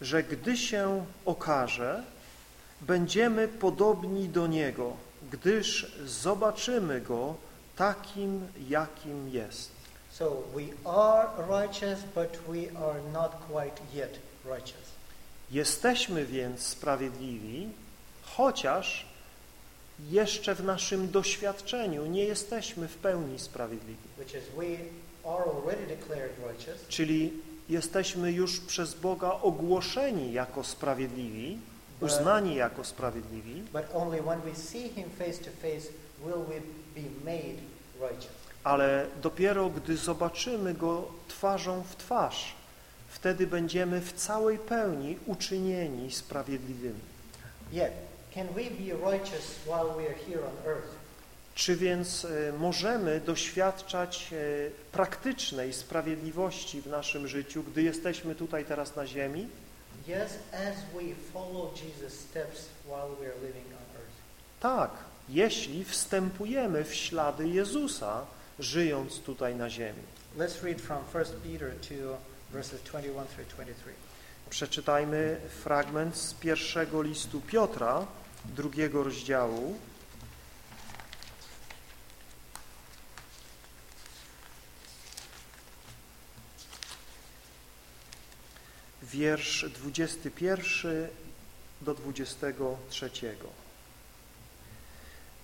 że gdy się okaże, będziemy podobni do Niego, gdyż zobaczymy Go takim, jakim jest. So we are righteous, but we are not quite yet righteous. Jesteśmy więc sprawiedliwi, chociaż jeszcze w naszym doświadczeniu nie jesteśmy w pełni sprawiedliwi. Czyli jesteśmy już przez Boga ogłoszeni jako sprawiedliwi, uznani jako sprawiedliwi, ale dopiero gdy zobaczymy Go twarzą w twarz, wtedy będziemy w całej pełni uczynieni sprawiedliwymi. Yet, can we be righteous while we are here on earth? Czy więc e, możemy doświadczać e, praktycznej sprawiedliwości w naszym życiu, gdy jesteśmy tutaj teraz na ziemi? Yes, as we follow Jesus' steps while we are living on earth. Tak, jeśli wstępujemy w ślady Jezusa, żyjąc tutaj na ziemi. Let's read from 1 Peter 2, verses 21 through 23. Przeczytajmy fragment z pierwszego listu Piotra, drugiego rozdziału. Wiersz 21 do 23.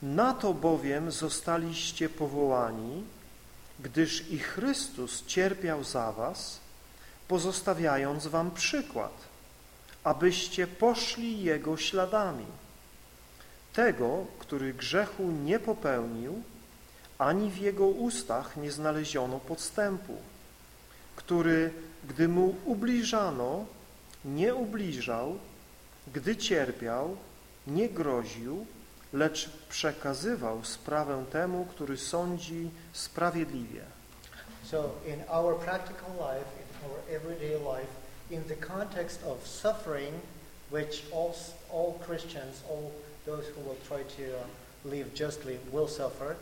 Na to bowiem zostaliście powołani, gdyż i Chrystus cierpiał za was, pozostawiając wam przykład, abyście poszli Jego śladami. Tego, który grzechu nie popełnił, ani w Jego ustach nie znaleziono podstępu, który, gdy Mu ubliżano, nie ubliżał, gdy cierpiał, nie groził, lecz przekazywał sprawę temu, który sądzi sprawiedliwie. So, in our practical life, in our everyday life, in the context of suffering, which all, all Christians, all those who will try to uh, live justly will suffer,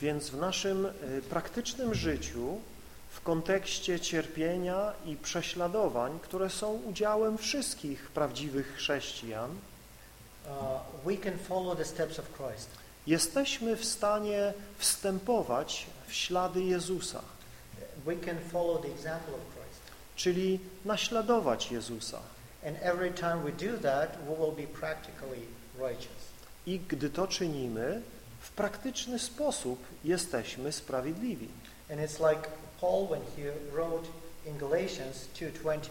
Więc w naszym y, praktycznym życiu, w kontekście cierpienia i prześladowań, które są udziałem wszystkich prawdziwych chrześcijan, uh, we can follow the steps of Christ. jesteśmy w stanie wstępować w ślady Jezusa, We can follow the example of Christ. czyli naśladować Jezusa. And every time we do that, we will be practically. I gdy to czynimy, w praktyczny sposób jesteśmy sprawiedliwi. And it's like Paul when he wrote in Galatians 2:20,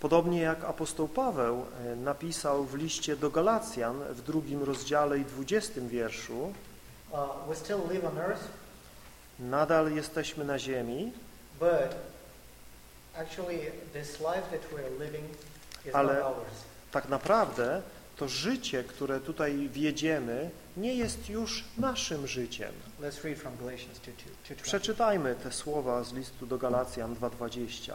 Podobnie jak apostoł Paweł e, napisał w liście do Galacjan w drugim rozdziale i dwudziestym wierszu, uh, nadal jesteśmy na ziemi, Ale- tak naprawdę to życie, które tutaj wiedziemy, nie jest już naszym życiem. Let's read from Galatians 2:20. Przeczytajmy te słowa z listu do Galacjan 2:20.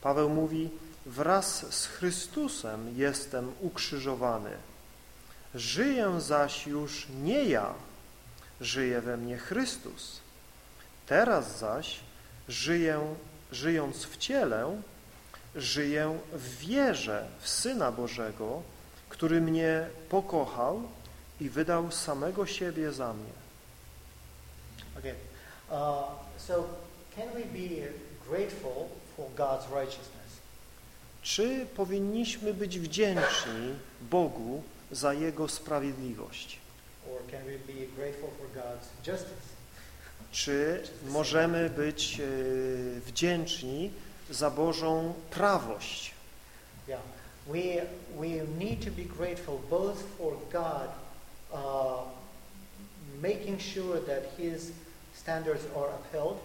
Paweł mówi: Wraz z Chrystusem jestem ukrzyżowany. Żyję zaś już nie ja, żyje we mnie Chrystus. Teraz zaś żyję, żyjąc w ciele, żyję w wierze w Syna Bożego, który mnie pokochał i wydał samego siebie za mnie. Okay. Uh, so can we be grateful for God's righteousness? Czy powinniśmy być wdzięczni Bogu za Jego sprawiedliwość? Or can we be grateful for God's justice? Czy możemy być e, wdzięczni za Bożą prawość? Yeah. We, we need to be grateful both for God uh, making sure that His standards are upheld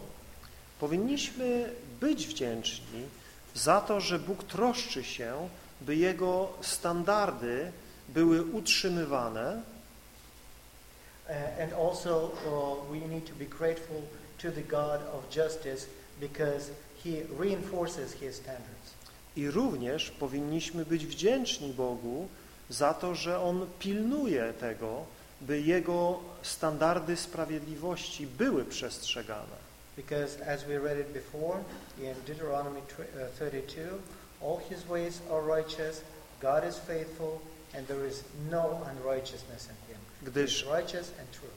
Powinniśmy być wdzięczni za to, że Bóg troszczy się, by Jego standardy były utrzymywane Uh, and also, uh, we need to be grateful to the God of justice because He reinforces His standards. I również powinniśmy być wdzięczni Bogu za to, że On pilnuje tego, by Jego standardy sprawiedliwości były przestrzegane. Because as we read it before in Deuteronomy tw- uh, 32, all his ways are righteous, God is faithful, and there is no unrighteousness in him. Gdyż, righteous and true.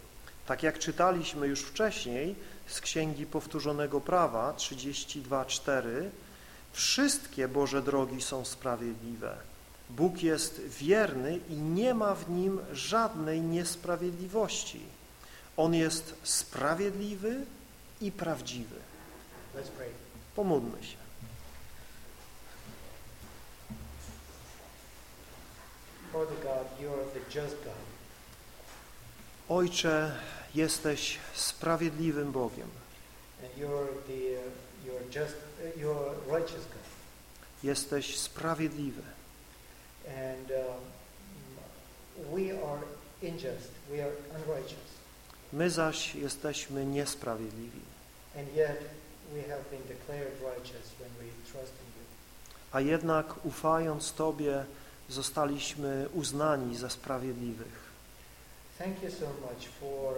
tak jak czytaliśmy już wcześniej z Księgi Powtórzonego Prawa 32:4, wszystkie Boże drogi są sprawiedliwe. Bóg jest wierny i nie ma w nim żadnej niesprawiedliwości. On jest sprawiedliwy i prawdziwy. Pomódlmy się. Ojcze, jesteś sprawiedliwym Bogiem. And you're the uh, you're just Jesteś sprawiedliwy. And um, we are unjust. We are unrighteous. My zaś jesteśmy niesprawiedliwi. And yet we have been declared righteous when we trust in you. A jednak ufając Tobie zostaliśmy uznani za sprawiedliwych. Thank you so much for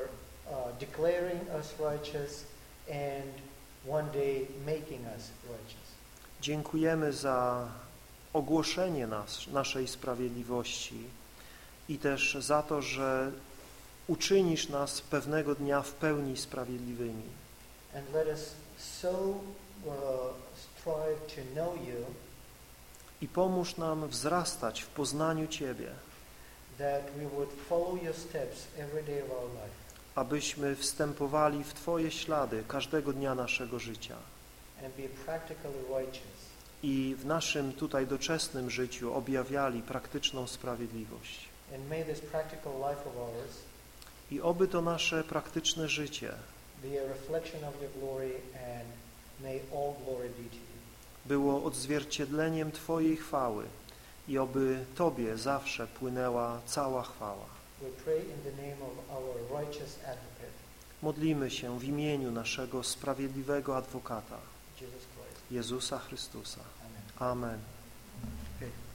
uh, declaring us righteous and one day making us righteous. Dziękujemy za ogłoszenie nas, naszej sprawiedliwości i też za to, że uczynisz nas pewnego dnia w pełni sprawiedliwymi. And let us so uh, strive to know you I pomóż nam wzrastać w poznaniu Ciebie, that we would follow your steps every day of our life abyśmy wstępowali w Twoje ślady każdego dnia naszego życia i w naszym tutaj doczesnym życiu objawiali praktyczną sprawiedliwość. I oby to nasze praktyczne życie było odzwierciedleniem Twojej chwały i oby Tobie zawsze płynęła cała chwała. Modlimy się w imieniu naszego sprawiedliwego adwokata. Jezusa Chrystusa. Amen.